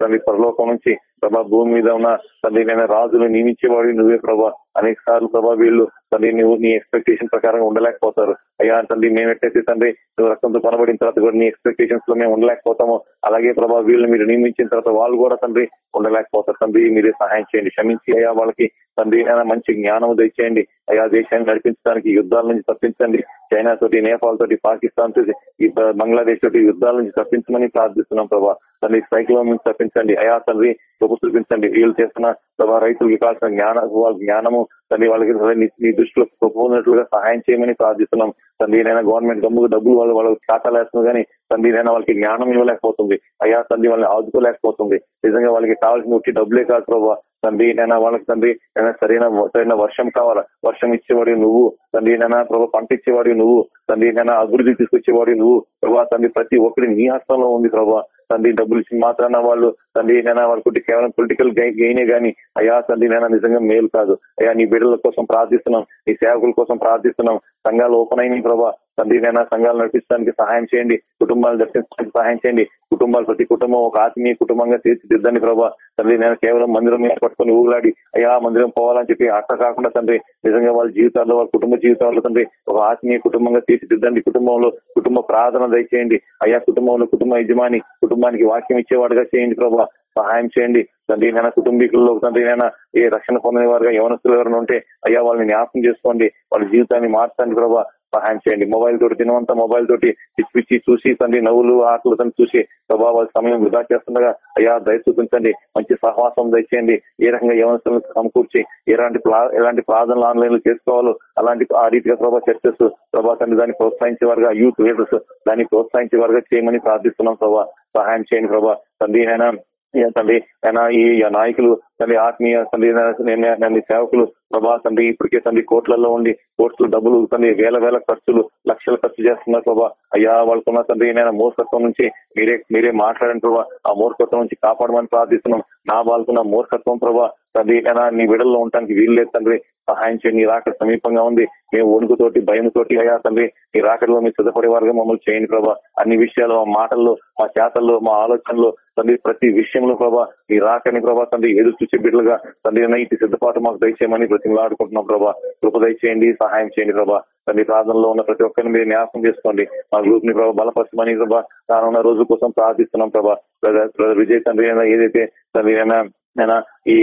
తండ్రి పరలోకం నుంచి ప్రభా భూమి మీద ఉన్న తండ్రి నేను రాజులు నియమించేవాడు నువ్వే ప్రభా. అనేక సార్లు ప్రభా వీళ్ళు తండ్రి నువ్వు నీ ఎక్స్పెక్టేషన్ ప్రకారం ఉండలేకపోతారు. అయ్యా తండ్రి మేము ఎట్టయితే తండ్రి నువ్వు రక్తంతో కొనబడిన తర్వాత కూడా నీ ఎక్స్పెక్టేషన్స్లో మేము ఉండలేకపోతాము. అలాగే ప్రభా వీళ్ళు మీరు నియమించిన తర్వాత వాళ్ళు కూడా తండ్రి ఉండలేకపోతారు. తండ్రి మీరే సహాయం చేయండి క్షమించి అయ్యా వాళ్ళకి తండ్రి అయినా మంచి జ్ఞానం తెచ్చేయండి అయ్యా దేశాన్ని నడిపించడానికి యుద్ధాల నుంచి తప్పించండి. చైనా తోటి నేపాల్ తోటి పాకిస్తాన్ తోటి ఈ బంగ్లాదేశ్ తోటి యుద్ధాల నుంచి తప్పించమని ప్రార్థిస్తున్నాం ప్రభా. తండ్రి సైక్లోన్ నుంచి తప్పించండి. అయా తండ్రి గొప్ప చూపించండి. వీళ్ళు చేస్తున్న ప్రభా రైతులకి కావాల్సిన జ్ఞాన వాళ్ళ జ్ఞానము తండ్రి వాళ్ళకి నీ- దృష్టిలో పోనట్లుగా సహాయం చేయమని ప్రార్థిస్తున్నాం. తండ్రి నేను గవర్నమెంట్ గమ్ముకు డబ్బులు వాళ్ళు వాళ్ళకి ఖాతాలు వేస్తుంది కానీ తండ్రి నేను వాళ్ళకి జ్ఞానం ఇవ్వలేకపోతుంది. అయ్యా తండ్రి వాళ్ళని ఆదుకోలేకపోతుంది. నిజంగా వాళ్ళకి కావాల్సిన ఉట్టి డబ్బులే కాదు ప్రభావ తండ్రి నేను వాళ్ళకి తండ్రి నేను సరైన సరైన వర్షం కావాలా? వర్షం ఇచ్చేవాడు నువ్వు. తండ్రి నేను ప్రభావ పంట ఇచ్చేవాడు నువ్వు. తండ్రి నేను అభివృద్ధి తీసుకొచ్చేవాడు నువ్వు. ప్రభావ తండ్రి ప్రతి ఒక్కరి నీ హస్తంలో ఉంది ప్రభావ తండ్రి డబ్బులు ఇచ్చి మాత్రాన వాళ్ళు తండ్రి నేను వాళ్ళకి కేవలం పొలిటికల్ గెయినే గానీ అయ్యా తండ్రి నైనా నిజంగా మేలు కాదు. అయ్యా నీ బిడ్డల కోసం ప్రార్థిస్తున్నాం నీ సేవకుల కోసం ప్రార్థిస్తున్నాం. సంఘాలు ఓపెన్ అయినాయి ప్రభా. తండ్రినైనా సంఘాలు నడిపించడానికి సహాయం చేయండి. కుటుంబాలు దర్శించడానికి సహాయం చేయండి. కుటుంబాలు ప్రతి కుటుంబం ఒక ఆత్మీయ కుటుంబంగా తీర్చిదిద్దండి ప్రభావ తండ్రి నేను కేవలం మందిరం మీద పట్టుకుని ఊగులాడి అయ్యా మందిరం పోవాలని చెప్పి అట్ట కాకుండా తండ్రి నిజంగా వాళ్ళ జీవితాల్లో వాళ్ళ కుటుంబ జీవితాల్లో తండ్రి ఒక ఆత్మీయ కుటుంబంగా తీర్చిదిద్దండి. కుటుంబంలో కుటుంబ ప్రార్థన దయచేయండి. అయ్యా కుటుంబంలో కుటుంబ యజమాని కుటుంబానికి వాక్యం ఇచ్చేవాడుగా చేయండి ప్రభా. సహాయం చేయండి. తండ్రి నేను కుటుంబీకుల్లో తండ్రి నేను ఏ రక్షణ పొందిన వారుగా యవనస్తులు ఎవరైనా ఉంటే అయ్యా వాళ్ళని జ్ఞాపకం చేసుకోండి. వాళ్ళ జీవితాన్ని మార్చండి ప్రభా. సహాయం చేయండి. మొబైల్ తోటి దినవంతా మొబైల్ తోటి పిచ్చిపిచ్చి చూసి తండ్రి నవ్వులు ఆటలు చూసి ప్రభావ వాళ్ళ సమయం వృధా చేస్తుండగా అయ్యా దయ చూపించండి. మంచి సహవాసం దయచేయండి. ఏ రకంగా యవనస్తులను సమకూర్చి ఎలాంటి ఎలాంటి ప్రార్థనలు ఆన్లైన్లో చేసుకోవాలో అలాంటి ఆ రీతిగా ప్రభా చర్చస్ ప్రభా తండ్రి దాన్ని ప్రోత్సహించే వారుగా యూత్ లీడర్స్ దాన్ని ప్రోత్సహించే వారుగా చేయమని ప్రార్థిస్తున్నాం ప్రభా. సహాయం చేయండి ప్రభా. తండ్రి అయినా తండ్రి ఆయన ఈ నాయకులు తండ్రి ఆత్మీయ తండ్రి నన్ను సేవకులు ప్రభా తండ్రి ఇప్పటికే తండ్రి కోట్లలో ఉండి కోట్లు డబ్బులు తండ్రి వేల వేల ఖర్చులు లక్షలు ఖర్చు చేస్తున్నారు ప్రభా. అయ్యా వాళ్ళకున్న తండ్రి నేను మూర్ఖత్వం నుంచి మీరే మీరే మాట్లాడండి ప్రభా. ఆ మూర్ఖత్వం నుంచి కాపాడమని ప్రార్థిస్తున్నాం. నా వాళ్ళకున్న మూర్ఖత్వం ప్రభా. తండ్రి నేను నీ విడల్లో ఉండటానికి వీలు లేదు తండ్రి. సహాయం చేయండి. నీ రాకడ సమీపంగా ఉంది. మేము వణుకుతోటి భయంతోటి అయ్యా తండ్రి మీ రాకడలో మీరు సిద్ధపడే వారుగా మమ్మల్ని చేయండి ప్రభా. అన్ని విషయాలు మా మాటల్లో మా చేతల్లో మా ఆలోచనలో తండ్రి ప్రతి విషయంలో ప్రభా నీ రాకని ప్రభా తండ్రి ఎదురు చూసే బిడ్డలుగా తండ్రి నైతి సిద్ధపాటు మాకు దయచేయమని బ్రతిమలాడుకుంటున్నాం ప్రభా. కృప దయచేయండి సహాయం చేయండి ప్రభా. తండ్రి ప్రార్థనలో ఉన్న ప్రతి ఒక్కరిని మీరు న్యాసం చేసుకోండి. మా గ్రూప్ని ప్రభా బలపరచమని ప్రభా రానున్న రోజు కోసం ప్రార్థిస్తున్నాం ప్రభా. విజయ్ తండ్రి ఏదైతే తండ్రి అయినా నేను ఈ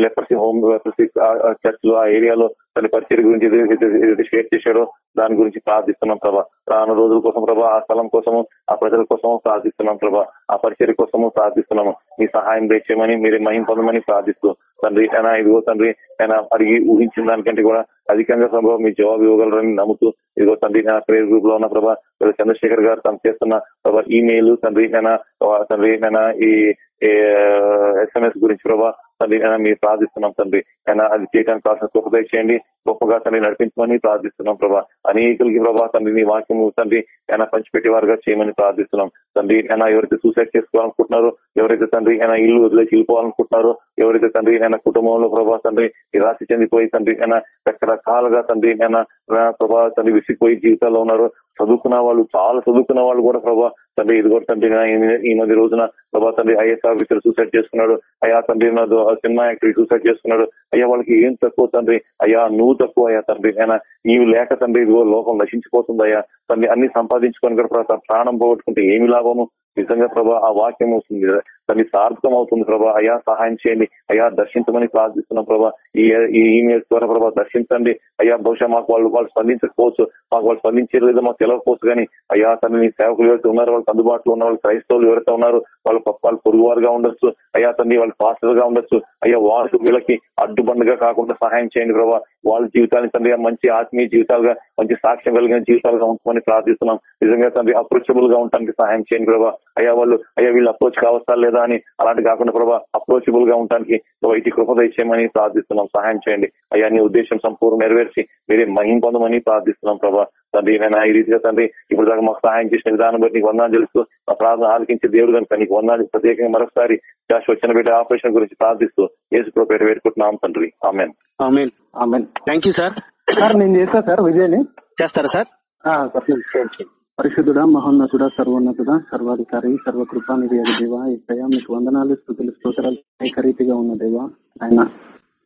లెపర్సీ హోమ్ లెపర్సీ చర్చ్లో ఆ ఏరియాలో తన పరిచయం గురించి షేర్ చేశాడో దాని గురించి ప్రార్థిస్తున్నాం ప్రభా. రాను రోజుల కోసం ప్రభా ఆ స్థలం కోసము ఆ ప్రజల కోసము ప్రార్థిస్తున్నాం ప్రభా. ఆ పరిచయ కోసము ప్రార్థిస్తున్నాము. మీ సహాయం చేయమని మీరు మహిం పొందమని ప్రార్థిస్తూ తండ్రి అయినా ఇదిగో తండ్రి అయినా అడిగి ఊహించిన దానికంటే కూడా అధికంగా ప్రభావ మీ జవాబు ఇవ్వగలరని నమ్ముతూ ఇదిగో తండ్రి నా ప్రేయర్ గ్రూప్లో ఉన్న ప్రభా చంద్రశేఖర్ గారు తను చేస్తున్న ప్రభా ఈమెయిల్ తండ్రి అయినా తండ్రి అయినా ఈ ఎస్ఎంఎస్ గురించి ప్రభా తండ్రి అయినా మీరు ప్రార్థిస్తున్నాం తండ్రి. అయినా అది చేయడానికి కావాల్సిన గొప్పగా చేయండి గొప్పగా తండ్రి నడిపించమని ప్రార్థిస్తున్నాం ప్రభా. అనేకులకి ప్రభా తండ్రి నీ మేము తండ్రి ఆయన పంచిపెట్టేవారుగా చేయమని ప్రార్థిస్తున్నాం. తండ్రి ఆయన ఎవరైతే సూసైడ్ చేసుకోవాలనుకుంటున్నారో ఎవరైతే తండ్రి ఆయన ఇల్లు వదిలేసి వెళ్ళిపోవాలనుకుంటున్నారో ఎవరైతే తండ్రి ఆయన కుటుంబంలో ప్రభా తండ్రి నిరాశ చెందిపోయి తండ్రి ఆయన రకరకాలుగా తండ్రి ఆయన ప్రభా తండ్రి విసిగిపోయి జీవితాల్లో ఉన్నారు చదువుకున్న వాళ్ళు చాలా చదువుకున్న వాళ్ళు కూడా ప్రభా తండ్రి ఇది కూడా తండ్రి ఈ- మధ్య రోజున ప్రభా తండ్రి ఐఎస్ ఆఫీసర్ సూసైడ్ చేసుకున్నాడు. అయ్యా తండ్రి నా సినిమా యాక్టర్ సూసైడ్ చేసుకున్నాడు. అయ్యా వాళ్ళకి ఏం తక్కువ తండ్రి? అయ్యా నువ్వు తక్కువ అయ్యా తండ్రి. అయినా నీవు లేక తండ్రి ఇదిగో లోకం నశించిపోతుంది అయ్యా. తండ్రి అన్ని సంపాదించుకొని కూడా ప్రాణం పోగొట్టుకుంటే ఏమి లాభము? నిజంగా ప్రభా ఆ వాక్యం వస్తుంది. తల్లి సార్థకం అవుతుంది ప్రభా. అయ్యా సహాయం చేయండి. అయ్యా దర్శించమని ప్రార్థిస్తున్నాం ప్రభా. ఈ ఈ ఈమెయిల్స్ ద్వారా ప్రభా దర్శించండి. అయ్యా బహుశా మాకు వాళ్ళు వాళ్ళు స్పందించకపోవచ్చు. మాకు వాళ్ళు స్పందించే లేదో మాకు తెలియకపోవచ్చు కానీ అయ్యా తన నీ సేవకులు ఎవరైతే ఉన్నారో వాళ్ళకి అందుబాటులో ఉన్న వాళ్ళు క్రైస్తవులు ఎవరైతే ఉన్నారు వాళ్ళ ప- వాళ్ళు పొరుగువారుగా ఉండొచ్చు. అయ్యా తండ్రి వాళ్ళు పాస్టర్గా ఉండొచ్చు. అయ్యా వాళ్ళు వీళ్ళకి అడ్డుబండగా కాకుండా సహాయం చేయండి ప్రభా. వాళ్ళ జీవితాన్ని తండ్రి మంచి ఆత్మీయ జీవితాలుగా మంచి సాక్ష్యం కలిగిన జీవితాలుగా ఉంచమని ప్రార్థిస్తున్నాం. నిజంగా తండ్రి అప్రోచబుల్గా ఉండడానికి సహాయం చేయండి ప్రభా. అయ్యా వాళ్ళు అయ్యా వీళ్ళు అప్రోచ్ కావస్తా లేదా అని అలాంటి కాకుండా ప్రభా అప్రోచబుల్గా ఉండడానికి ఇటు కృప దయచేయమని ప్రార్థిస్తున్నాం. సహాయం చేయండి. అయ్యా నీ ఉద్దేశం సంపూర్ణ నెరవేర్చి మీరే మహిం పొందమని ప్రార్థిస్తున్నాం ప్రభా. తండ్రి నేను ఈ రీతిగా తండ్రి ఇప్పుడు దాకా మాకు సహాయం చేసిన విధానం బట్టి నీకు వందనాలు తెలుస్తూ మా ప్రార్థన ఆలకించే దేవుడు కనుక నీకు వందనాలు ప్రత్యేకంగా మరొకసారి జాష్ వచ్చిన బిడ్డ ఆపరేషన్ గురించి ప్రార్థిస్తూ యేసు కృపేట వేడుకుంటున్నాం తండ్రి. ఆమెన్. ఆమెన్. Amen. Thank you sir. Sir నేను చేస్తా సార్ విజయని. చేస్తారా సార్. పరిశుద్ధుడ మహోన్నతుడ సర్వోన్నతుడ సర్వాధికారి సర్వకృపానిధి అగు దేవా మీకు వందనాలు స్థుతులు స్తోత్రాలు ఏకరీతిగా ఉన్న దేవా ఆయన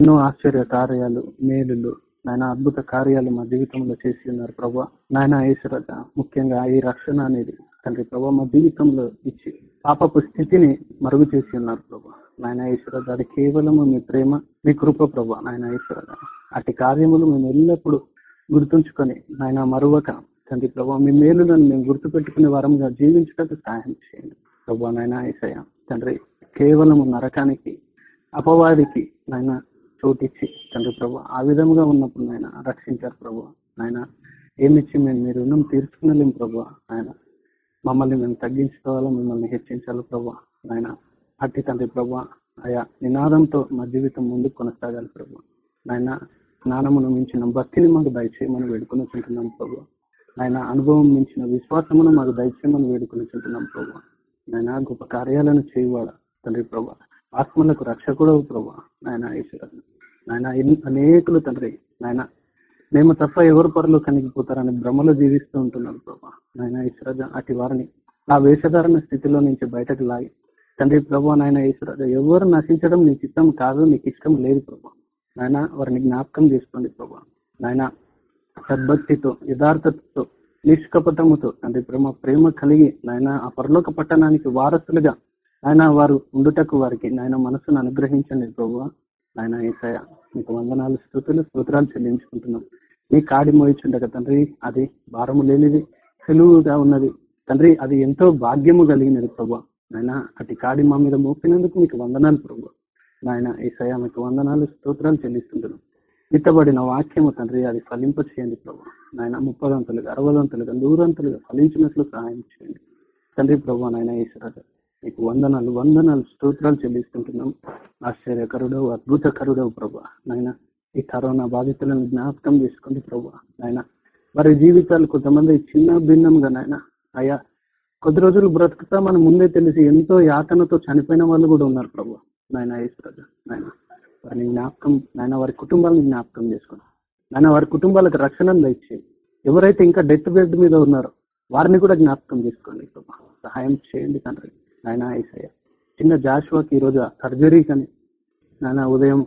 ఎన్నో ఆశ్చర్య కార్యాలు మేలులు నాయన అద్భుత కార్యాలు మా జీవితంలో చేసి ఉన్నారు ప్రభా. నాయన ఈశ్వరత ముఖ్యంగా ఈ రక్షణ అనేది తండ్రి ప్రభా మా జీవితంలో ఇచ్చి పాపపు స్థితిని మరుగు చేసి ఉన్నారు ప్రభా. నాయన ఈశ్వరత అది కేవలం మీ ప్రేమ మీ కృప ప్రభా నాయన ఈశ్వరత అటు కార్యములు మేము ఎల్లప్పుడూ గుర్తుంచుకొని నాయన మరువక తండ్రి ప్రభావ మీ మేలులను మేము గుర్తుపెట్టుకునే వారంగా జీవించడానికి సహాయం చేయండి. ప్రభా నాయన ఏసయ్య తండ్రి కేవలం నరకానికి అపవాదికి నాయన చోటిచ్చి తండ్రి ప్రభు ఆ విధంగా ఉన్నప్పుడు నాయన రక్షించారు ప్రభు. నాయన ఏమిచ్చి మేము మీ రుణం తీర్చుకునలేము ప్రభు. ఆయన మమ్మల్ని మేము తగ్గించుకోవాలా మిమ్మల్ని హెచ్చించాలి ప్రభు. నాయన అట్టి తండ్రి ప్రభు ఆయా నినాదంతో మా జీవితం ముందుకు కొనసాగాలి ప్రభు. నాయన జ్ఞానమును మించిన భక్తిని మాకు దయచేయమని వేడుకొని చుంటున్నాం ప్రభు. ఆయన అనుభవం మించిన విశ్వాసమును మాకు దయచేయమని వేడుకొని చుంటున్నాం ప్రభా. నాయన గొప్ప కార్యాలను చేయవాడ తండ్రి ప్రభా. ఆత్మలకు రక్షకుడవు ప్రభు. నాయన ఈశ్వర నాయన ఎన్ని- అనేకులు తండ్రి. నాయన మేము తప్ప ఎవరు పరులు కనిగిపోతారని భ్రమలో జీవిస్తూ ఉంటున్నారు ప్రభా. నాయన ఈశ్వరజ అటు వారిని ఆ వేషధారణ స్థితిలో నుంచి బయటకు లాగి. తండ్రి ప్రభా నాయన ఈశ్వరాజ ఎవరు నశించడం నీకు ఇష్టం కాదు నీకు ఇష్టం లేదు ప్రభా. నాయన వారిని జ్ఞాపకం చేసుకోండి ప్రభా. నాయన సద్భక్తితో యథార్థతతో నిష్కపటముతో తండ్రి ప్రేమ ప్రేమ కలిగి నాయన ఆ పరలోక పట్టణానికి వారసులుగా ఆయన వారు ఉండుటకు వారికి నాయన మనసును అనుగ్రహించండి ప్రభు నాయన ఏసయ మీకు వందనాలు స్థుతులు స్తోత్రాలు చెల్లించుకుంటున్నాం. మీ కాడి మోయిచుండగా తండ్రి అది భారము లేనిది సులువుగా ఉన్నది. తండ్రి అది ఎంతో భాగ్యము కలిగినది ప్రభు నాయన అటు కాడి మా మీద మోపినందుకు మీకు వందనాలు ప్రభు నాయన ఏసయ మీకు వందనాలు స్తోత్రాలు చెల్లిస్తుంటున్నాం. విత్తబడిన వాక్యము తండ్రి అది ఫలింప చేయండి ప్రభు. నాయన ముప్పదంతులుగా అరవదంతులుగా నూరంతులుగా ఫలించినట్లు సహాయం చేయండి. తండ్రి ప్రభు నాయన ఈశ్వర మీకు వందనాలు వందనాలు స్తోత్రాలు చెల్లిస్తుంటున్నాం. ఆశ్చర్యకరుడవు అద్భుతకరుడవు ప్రభు. నాయన ఈ కరోనా బాధితులను జ్ఞాపకం చేసుకోండి ప్రభు. నాయన వారి జీవితాలు కొంతమంది చిన్న భిన్నంగా నాయన అయ్యా కొద్ది రోజులు బ్రతుకుతా మనం ముందే తెలిసి ఎంతో యాతనతో చనిపోయిన వాళ్ళు కూడా ఉన్నారు ప్రభు. నాయన ఈశ్వర నాయన వారిని జ్ఞాపకం నాయన వారి కుటుంబాలను జ్ఞాపకం చేసుకోండి నాయన వారి కుటుంబాలకు రక్షణ దయచేయండి. ఎవరైతే ఇంకా డెత్ బెడ్ మీద ఉన్నారో వారిని కూడా జ్ఞాపకం చేసుకోండి. సహాయం చేయండి తండ్రి. నాయన ఏసయ్య చిన్న జాషువాకి ఈరోజు సర్జరీ కానీ నాయన ఉదయం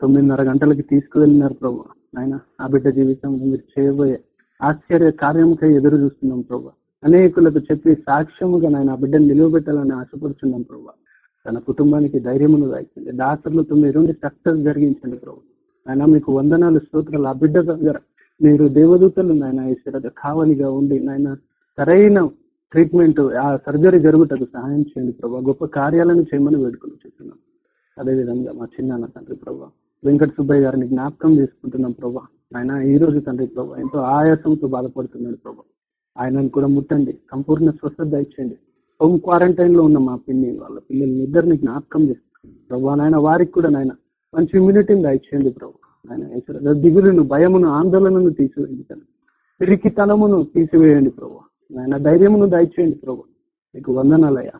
తొమ్మిదిన్నర గంటలకి తీసుకువెళ్ళినారు ప్రభు. నాయన ఆ బిడ్డ జీవితం మీరు చేయబోయే ఆశ్చర్య కార్యముకై ఎదురు చూస్తున్నాం ప్రభు. అనేకులకు చెప్పి సాక్ష్యముగా నాయన ఆ బిడ్డను నిలువబెట్టాలని ఆశపడుతున్నాం ప్రభు. తన కుటుంబానికి ధైర్యమును దాయించండి డాక్టర్లతో మీరుండి సక్సెస్ జరిగించండి ప్రభు. ఆయన మీకు వందనాలు స్తోత్రాలు. ఆ బిడ్డ దగ్గర మీరు దేవదూతలు నాయన ఈశ్వరత కావలిగా ఉండి నాయన సరైన ట్రీట్మెంట్ ఆ సర్జరీ జరుగుటకు సహాయం చేయండి ప్రభా. గొప్ప కార్యాలను చేయమని వేడుకొని చెప్తున్నాం అదేవిధంగా మా చిన్నాన్న తండ్రి ప్రభా వెంకట సుబ్బయ్య గారిని జ్ఞాపకం చేసుకుంటున్నాం ప్రభా. ఆయన ఈ రోజు తండ్రి ప్రభా ఎంతో ఆయాసంతో బాధపడుతున్నాడు ప్రభా. ఆయనను కూడా ముట్టండి. సంపూర్ణ స్వస్థత ఇచ్చేయండి హోమ్ క్వారంటైన్లో ఉన్న మా పిన్ని వాళ్ళ పిల్లల్ని ఇద్దరిని జ్ఞాపకం చేస్తున్నాను ప్రభా నాయన వారికి కూడా నాయన మంచి ఇమ్యూనిటీని దయచేయండి ప్రభు. ఆయన దిగులును భయమును ఆందోళనను తీసివేయండి తండ్రి పిరికితనమును తీసివేయండి ప్రభు. ఆయన ధైర్యమును దయచేయండి ప్రభు. మీకు వందనాలయ్యా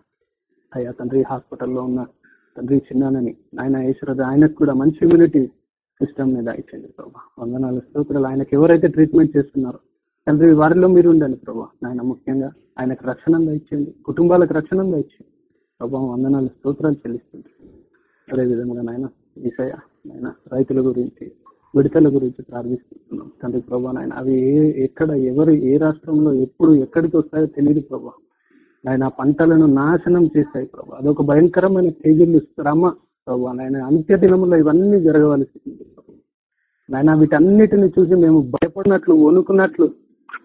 అయ్యా. తండ్రి హాస్పిటల్లో ఉన్న తండ్రి చిన్నానని ఆయన ఈశ్వరద ఆయనకు కూడా మంచి ఇమ్యూనిటీ సిస్టమ్ని దయచేయండి ప్రభు. వందనాలు స్తోత్రాలు. ఆయనకు ఎవరైతే ట్రీట్మెంట్ చేస్తున్నారో తండ్రి వారిలో మీరు ఉండండి ప్రభా. నాయన ముఖ్యంగా ఆయనకు రక్షణ దయచేయండి. కుటుంబాలకు రక్షణ దయచేయండి. ప్రభావం వందనాలు స్తోత్రాలు చెల్లిస్తుంది అదే విధంగా నాయన ఈసయ నాయన రైతుల గురించి విడతల గురించి ప్రార్థిస్తున్నాం. తండ్రి ప్రభా నాయన అవి ఏ ఎక్కడ ఎవరు ఏ రాష్ట్రంలో ఎప్పుడు ఎక్కడికి వస్తాయో తెలియదు ప్రభా. నాయన పంటలను నాశనం చేస్తాయి ప్రభా. అదొక భయంకరమైన తేజులు శ్రమ ప్రభా. నాయన అంత్య దినములో ఇవన్నీ జరగవలసింది నాయన వీటన్నిటిని చూసి మేము భయపడినట్లు వణుకున్నట్లు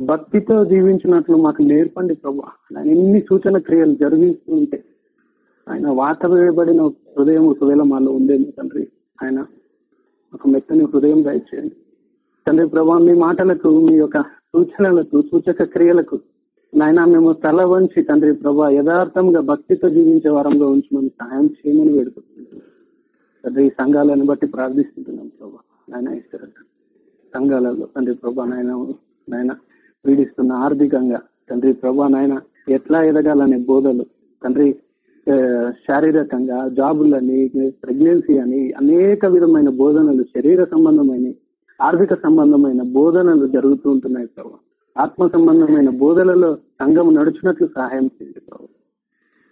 భక్తితో జీవించినట్లు మాకు నేర్పండి ప్రభా. ఆయన ఎన్ని సూచన క్రియలు జరిగిస్తూ ఉంటే ఆయన వాత వేయబడిన హృదయం ఒకవేళ మాలో ఉందేమో తండ్రి ఆయన ఒక మెత్తని హృదయం దయచేయండి. తండ్రి ప్రభా మీ మాటలకు మీ యొక్క సూచనలకు సూచక క్రియలకు నాయన మేము తల వంచి తండ్రి ప్రభా యథార్థంగా భక్తితో జీవించే వారంలో ఉంచమని సహాయం చేయమని వేడుకుంటున్నాం. తండ్రి ఈ సంఘాలను బట్టి ప్రార్థిస్తుంటున్నాం ప్రభా. నాయన ఇస్తారు సంఘాలలో తండ్రి ప్రభా నాయన నాయన పీడిస్తున్న ఆర్థికంగా. తండ్రి ప్రభా నాయన ఎట్లా ఎదగాలనే బోధలు. తండ్రి శారీరకంగా జాబులని ప్రెగ్నెన్సీ అని అనేక విధమైన బోధనలు శరీర సంబంధమైన ఆర్థిక సంబంధమైన బోధనలు జరుగుతూ ఉంటున్నాయి ప్రభు. ఆత్మ సంబంధమైన బోధనలో సంఘం నడుచున్నట్లు సహాయం చేయండి ప్రభు.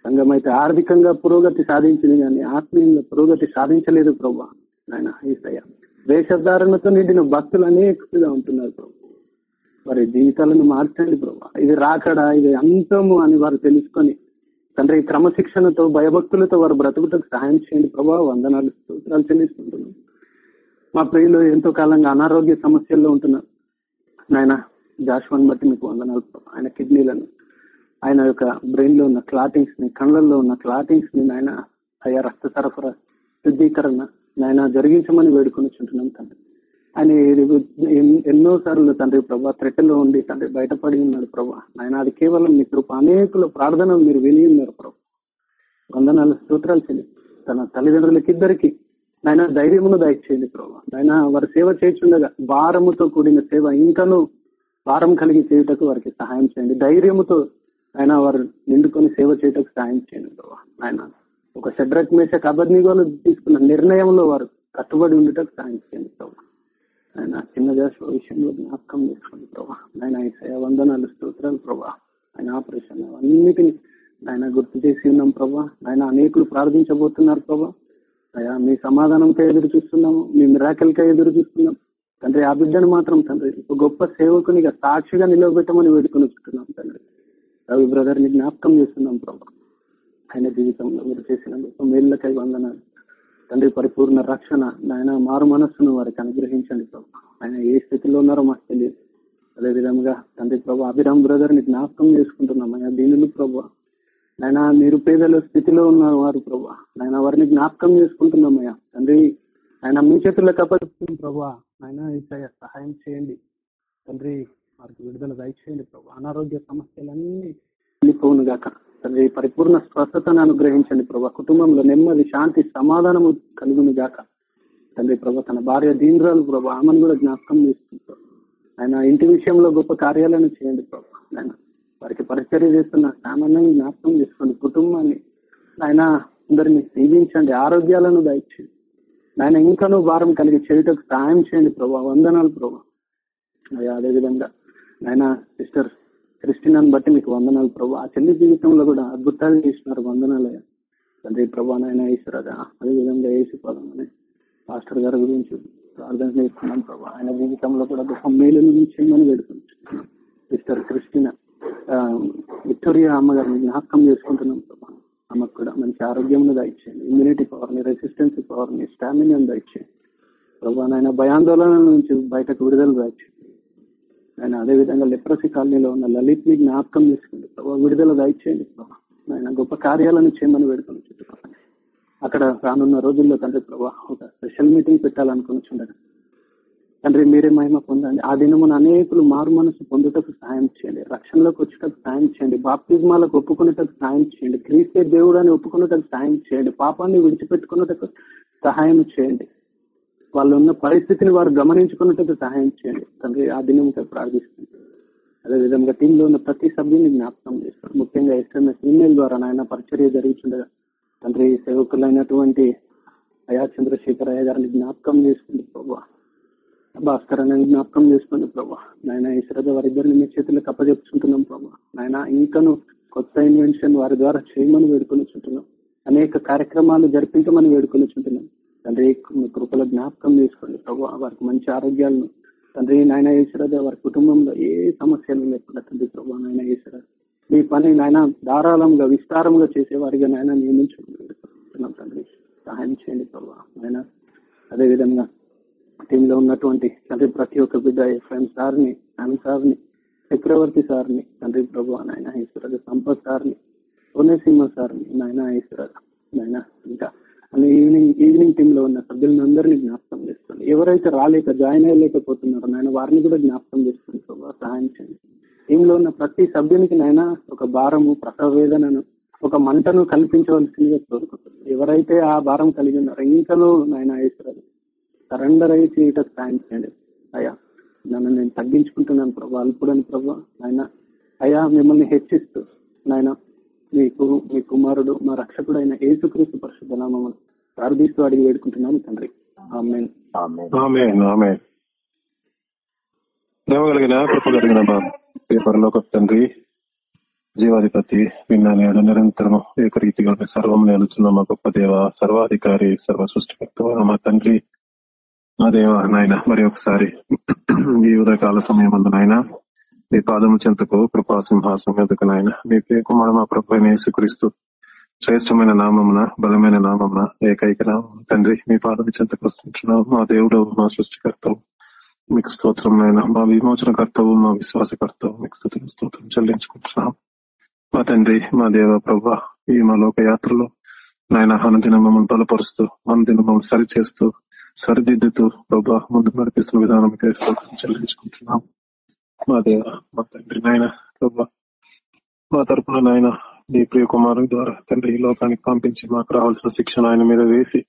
సంఘం అయితే ఆర్థికంగా పురోగతి సాధించింది కానీ ఆత్మీయంగా పురోగతి సాధించలేదు ప్రభు ఆయన ఈసయ వేషధారణతో నిండిన భక్తులు అనేకగా ఉంటున్నారు ప్రభు. వారి జీవితాలను మార్చండి ప్రభు. ఇది రాకడా ఇది అంతము అని వారు తెలుసుకొని తండ్రి క్రమశిక్షణతో భయభక్తులతో వారు బ్రతుకుటకు సహాయం చేయండి ప్రభా. వందనాలు స్తోత్రాలు చెల్లిస్తుంటున్నాం మా ప్రియులు ఎంతో కాలంగా అనారోగ్య సమస్యల్లో ఉంటున్నారు. నాయన జాష్వాన్ బట్టి మీకు వందనాలు ఆయన కిడ్నీలను ఆయన యొక్క బ్రెయిన్లో ఉన్న క్లాటింగ్స్ని కళ్ళల్లో ఉన్న క్లాటింగ్స్ని నాయన అయ్యా రక్త సరఫరా శుద్ధీకరణ నాయన జరిగించమని వేడుకొని చుంటున్నాం తండ్రి. ఆయన ఎన్నో సార్లు తండ్రి ప్రభా త్రెట్టలో ఉండి తండ్రి బయటపడి ఉన్నాడు ప్రభా. ఆయన అది కేవలం మీ కృప. అనేకుల ప్రార్థనలు మీరు విని ఉన్నారు ప్రభు. వందనాలు స్తోత్రాలు చెల్లి. తన తల్లిదండ్రులకి ఇద్దరికి నాయన ధైర్యమును దయచేయండి ప్రభు. నాయన వారి సేవ చేయించుండగా భారముతో కూడిన సేవ ఇంకనూ భారం కలిగి చేయుటకు వారికి సహాయం చేయండి. ధైర్యముతో ఆయన వారు నిండుకొని సేవ చేయటకు సహాయం చేయండి ప్రభు. ఆయన ఒక షడ్రక్ మేష కబర్నిగోలు తీసుకున్న నిర్ణయంలో వారు కట్టుబడి ఉండటకు సహాయం చేయండి ప్రభు. ఆయన చిన్న దేశ విషయంలో జ్ఞాపకం చేసుకోండి ప్రభా. ఆయన ఈ వందనాలు స్తోత్రాలు ప్రభా. ఆయన ఆపరేషన్ అన్నిటిని ఆయన గుర్తు చేసి ఉన్నాం ప్రభా. ఆయన అనేకులు ప్రార్థించబోతున్నారు ప్రభా. అయ్యా మీ సమాధానంకై ఎదురు చూస్తున్నాము మీ మిరాకల్కై ఎదురు చూస్తున్నాం. తండ్రి ఆ బిడ్డను మాత్రం తండ్రి ఒక గొప్ప సేవకునిగా సాక్షిగా నిలవబెట్టమని వేడుకొని వచ్చుతున్నాం తండ్రి. రవి బ్రదర్ని జ్ఞాపకం చేస్తున్నాం ప్రభా. ఆయన జీవితంలో మీరు చేసిన గొప్ప మేళ్ళకై వందనాలు. తండ్రి పరిపూర్ణ రక్షణ ఆయన మారు మనస్సును వారికి అనుగ్రహించండి ప్రభు. ఆయన ఏ స్థితిలో ఉన్నారో మాకు తెలియదు. అదేవిధంగా తండ్రి ప్రభు అభిరామ్ బ్రదర్ని జ్ఞాపకం చేసుకుంటున్నాం. ఆయన దీనులు ప్రభా. ఆయన నిరుపేదల స్థితిలో ఉన్న వారు ప్రభు. ఆయన వారిని జ్ఞాపకం చేసుకుంటున్నామయ్యా తండ్రి ఆయన మీ చేతులకు అప్పచెప్తుంది ప్రభు. ఆయన సహాయం చేయండి. తండ్రి వారికి విడుదల దయచేయండి ప్రభు. అనారోగ్య సమస్యలన్నీ వెళ్ళిపోను గాక. తండ్రి పరిపూర్ణ స్వస్థతను అనుగ్రహించండి ప్రభా. కుటుంబంలో నెమ్మది శాంతి సమాధానము కలుగును గాక. తండ్రి ప్రభా తన భార్య దీంద్రాలు ప్రభా ఆమెను కూడా జ్ఞాపకం చేస్తుంది ఆయన ఇంటి విషయంలో గొప్ప కార్యాలను చేయండి ప్రభా. ఆయన వారికి పరిచర్య చేస్తున్న సామాన్యంగా జ్ఞాపకం చేసుకోండి. కుటుంబాన్ని ఆయన అందరినీ దీవించండి. ఆరోగ్యాలను దయచేయండి. ఆయన ఇంకనూ భారం కలిగి చేయటకు సాయం చేయండి ప్రభా. వందనాలు ప్రభా. అదే అదేవిధంగా ఆయన సిస్టర్ క్రిస్టినాన్ని బట్టి మీకు వందనాలు. ప్రభు ఆ చెల్లి జీవితంలో కూడా అద్భుతాలు చేసినారు వందనాలయ్య తండ్రి ప్రభా నాయన ఈశ్వరగా అదేవిధంగా ఏసుపదం అని పాస్టర్ గారి గురించి ప్రార్థన చేస్తున్నాం ప్రభా. ఆయన జీవితంలో కూడా గొప్ప మేలును చేయమని పెడుతున్నాం మిస్టర్ క్రిస్టినా విక్టోరియా అమ్మగారిని జ్ఞాపకం చేసుకుంటున్నాం ప్రభా. ఆమెకు కూడా మంచి ఆరోగ్యం దయచేయండి. ఇమ్యూనిటీ పవర్ని రెసిస్టెన్స్ పవర్ని స్టామినా దయచేయండి. ప్రభా నాయన భయాందోళన నుంచి బయటకు విడుదల దయచేయండి. ఆయన అదే విధంగా లెప్రసీ కాలనీలో ఉన్న లలిత్ని జ్ఞాపకం చేసుకుంది. విడుదల దయచేయండి ప్రభావ ఆయన గొప్ప కార్యాలను చేయమని పెడుతున్నాం చుట్టుపక్కల అక్కడ రానున్న రోజుల్లో తండ్రి ప్రభా ఒక స్పెషల్ మీటింగ్ పెట్టాలనుకుని చూడండి తండ్రి మీరే మహిమ పొందండి. ఆ దినమున అనేకులు మారు మనసు పొందుటకు సహాయం చేయండి. రక్షణలోకి వచ్చేటకు సాయం చేయండి. బాప్తిజమాలకు ఒప్పుకునేటకు సాయం చేయండి. క్రీస్తే దేవుడు అని ఒప్పుకునేటకు సాయం చేయండి. పాపాన్ని విడిచిపెట్టుకున్నటకు సహాయం చేయండి. వాళ్ళు ఉన్న పరిస్థితిని వారు గమనించుకున్నట్టు సహాయం చేయండి. తండ్రి ఆ దినంతో ప్రార్థిస్తుంది. అదేవిధంగా టీంలో ఉన్న ప్రతి సభ్యుని జ్ఞాపకం చేస్తారు ముఖ్యంగా ఎస్ఎంఎస్ ఈమెయిల్ ద్వారా నాయన పరిచర్య జరుగుతుండగా తండ్రి సేవకులైనటువంటి అయా చంద్రశేఖర్ అయ్య గారిని జ్ఞాపకం చేసుకుంది ప్రభా. భాస్కర్ అని జ్ఞాపకం చేసుకోండి ప్రభా. నాయన ఈశ్వరద వారిద్దరిని మీ చేతులకు అప్పచెప్పుకుంటున్నాం ప్రభా. నాయన ఇంకను కొత్త ఇన్వెన్షన్ వారి ద్వారా చేయమని వేడుకొని చుంటున్నాం అనేక కార్యక్రమాలు జరిపించమని వేడుకొని చుంటున్నాం తండ్రి మీ కృపలో జ్ఞాపకం చేసుకోండి. ప్రభు వారికి మంచి ఆరోగ్యాలను. తండ్రి నాయన ఈశ్వరద వారి కుటుంబంలో ఏ సమస్యలు లేకుండా తండ్రి ప్రభు నాయన ఈశ్వర మీ పని నాయన ధారాళంగా విస్తారంగా చేసేవారిగా నాయన నియమించుకుంటున్నాం తండ్రి. సహాయం చేయండి ప్రభు నాయన. అదేవిధంగా టీంలో ఉన్నటువంటి తండ్రి ప్రతి ఒక్క బిడ్డ ఎఫ్ఎం సార్ని ఆమె సార్ని చక్రవర్తి సార్ని తండ్రి ప్రభు నాయన ఈశ్వర సంపత్ సార్ని పూర్ణసింహ సార్ని నాయన ఈశ్వరాజు నాయన ఇంకా ఈవినింగ్ ఈవినింగ్ టీమ్లో ఉన్న సభ్యులందరినీ జ్ఞాపకం చేస్తుంది ఎవరైతే రాలేక జాయిన్ అయ్యలేకపోతున్నారో నాయన వారిని కూడా జ్ఞాపకం చేస్తుంది ప్రభావ సహాయం చేయండి. టీమ్లో ఉన్న ప్రతి సభ్యునికి నాయన ఒక భారము ప్రసవ వేదనను ఒక మంటను కల్పించవలసిందిగా కోరుకుంటుంది ఎవరైతే ఆ భారం కలిగి ఉన్నారో ఇంకనూ నాయన వేస్తారు సరెండర్ అయ్యి చేయటం సాయం చేయండి. అయ్యా నన్ను నేను తగ్గించుకుంటున్నాను ప్రభా అల్పుడని ప్రభా ఆయన అయ్యా మిమ్మల్ని హెచ్చిస్తూ నాయన మీకు మీ కుమారుడు మా రక్షకుడు అయిన ఏసుక్రీస్తు పరిశుద్ధ నామం ప్రార్థిస్తూ అడిగి వేడుకుంటున్నాము తండ్రి. దేవగలిగిన తండ్రి జీవాధిపతి నిన్న నేడు నిరంతరం ఏకరీతిగా సర్వం నేలుచున్న మా గొప్ప దేవ సర్వాధికారి సర్వ సృష్టికర్త మా తండ్రి మా దేవ నాయన మరి ఒకసారి ఈ ఉదయకాల సమయం నాయన మీ పాదము చెంతకు కృపా సింహాసం ఎందుకు నాయన నీ కుమారు మా ప్రభు యేసుక్రీస్తు శ్రేష్టమైన నామమున బలమైన నామమున ఏకైక నామం తండ్రి మీ పాదం చెంతకు వస్తుంటున్నాం మా దేవుడు మా సృష్టికర్తవు. మీకు స్తోత్రమైన నాయన. మా విమోచన కర్తవు మా విశ్వాసకర్తవు. మీకు స్థుతులు స్తోత్రం చెల్లించుకుంటున్నాం మా తండ్రి మా దేవ ప్రభా ఈ మా లోక యాత్రలో నాయన అనుదిన మమ్మల్ని బలపరుస్తూ అనుదిన మమ్మల్ని సరిచేస్తూ సరిదిద్దుతూ ప్రభా ముందు నడిపిస్తున్న విధానం చెల్లించుకుంటున్నాం మా దేవ మా తండ్రి నాయన ప్రభా మా తరపున నాయన నీ ప్రియ కుమారు ద్వారా తండ్రి ఈ లోకానికి పంపించి మాకు రావాల్సిన శిక్షణ ఆయన మీద వేసి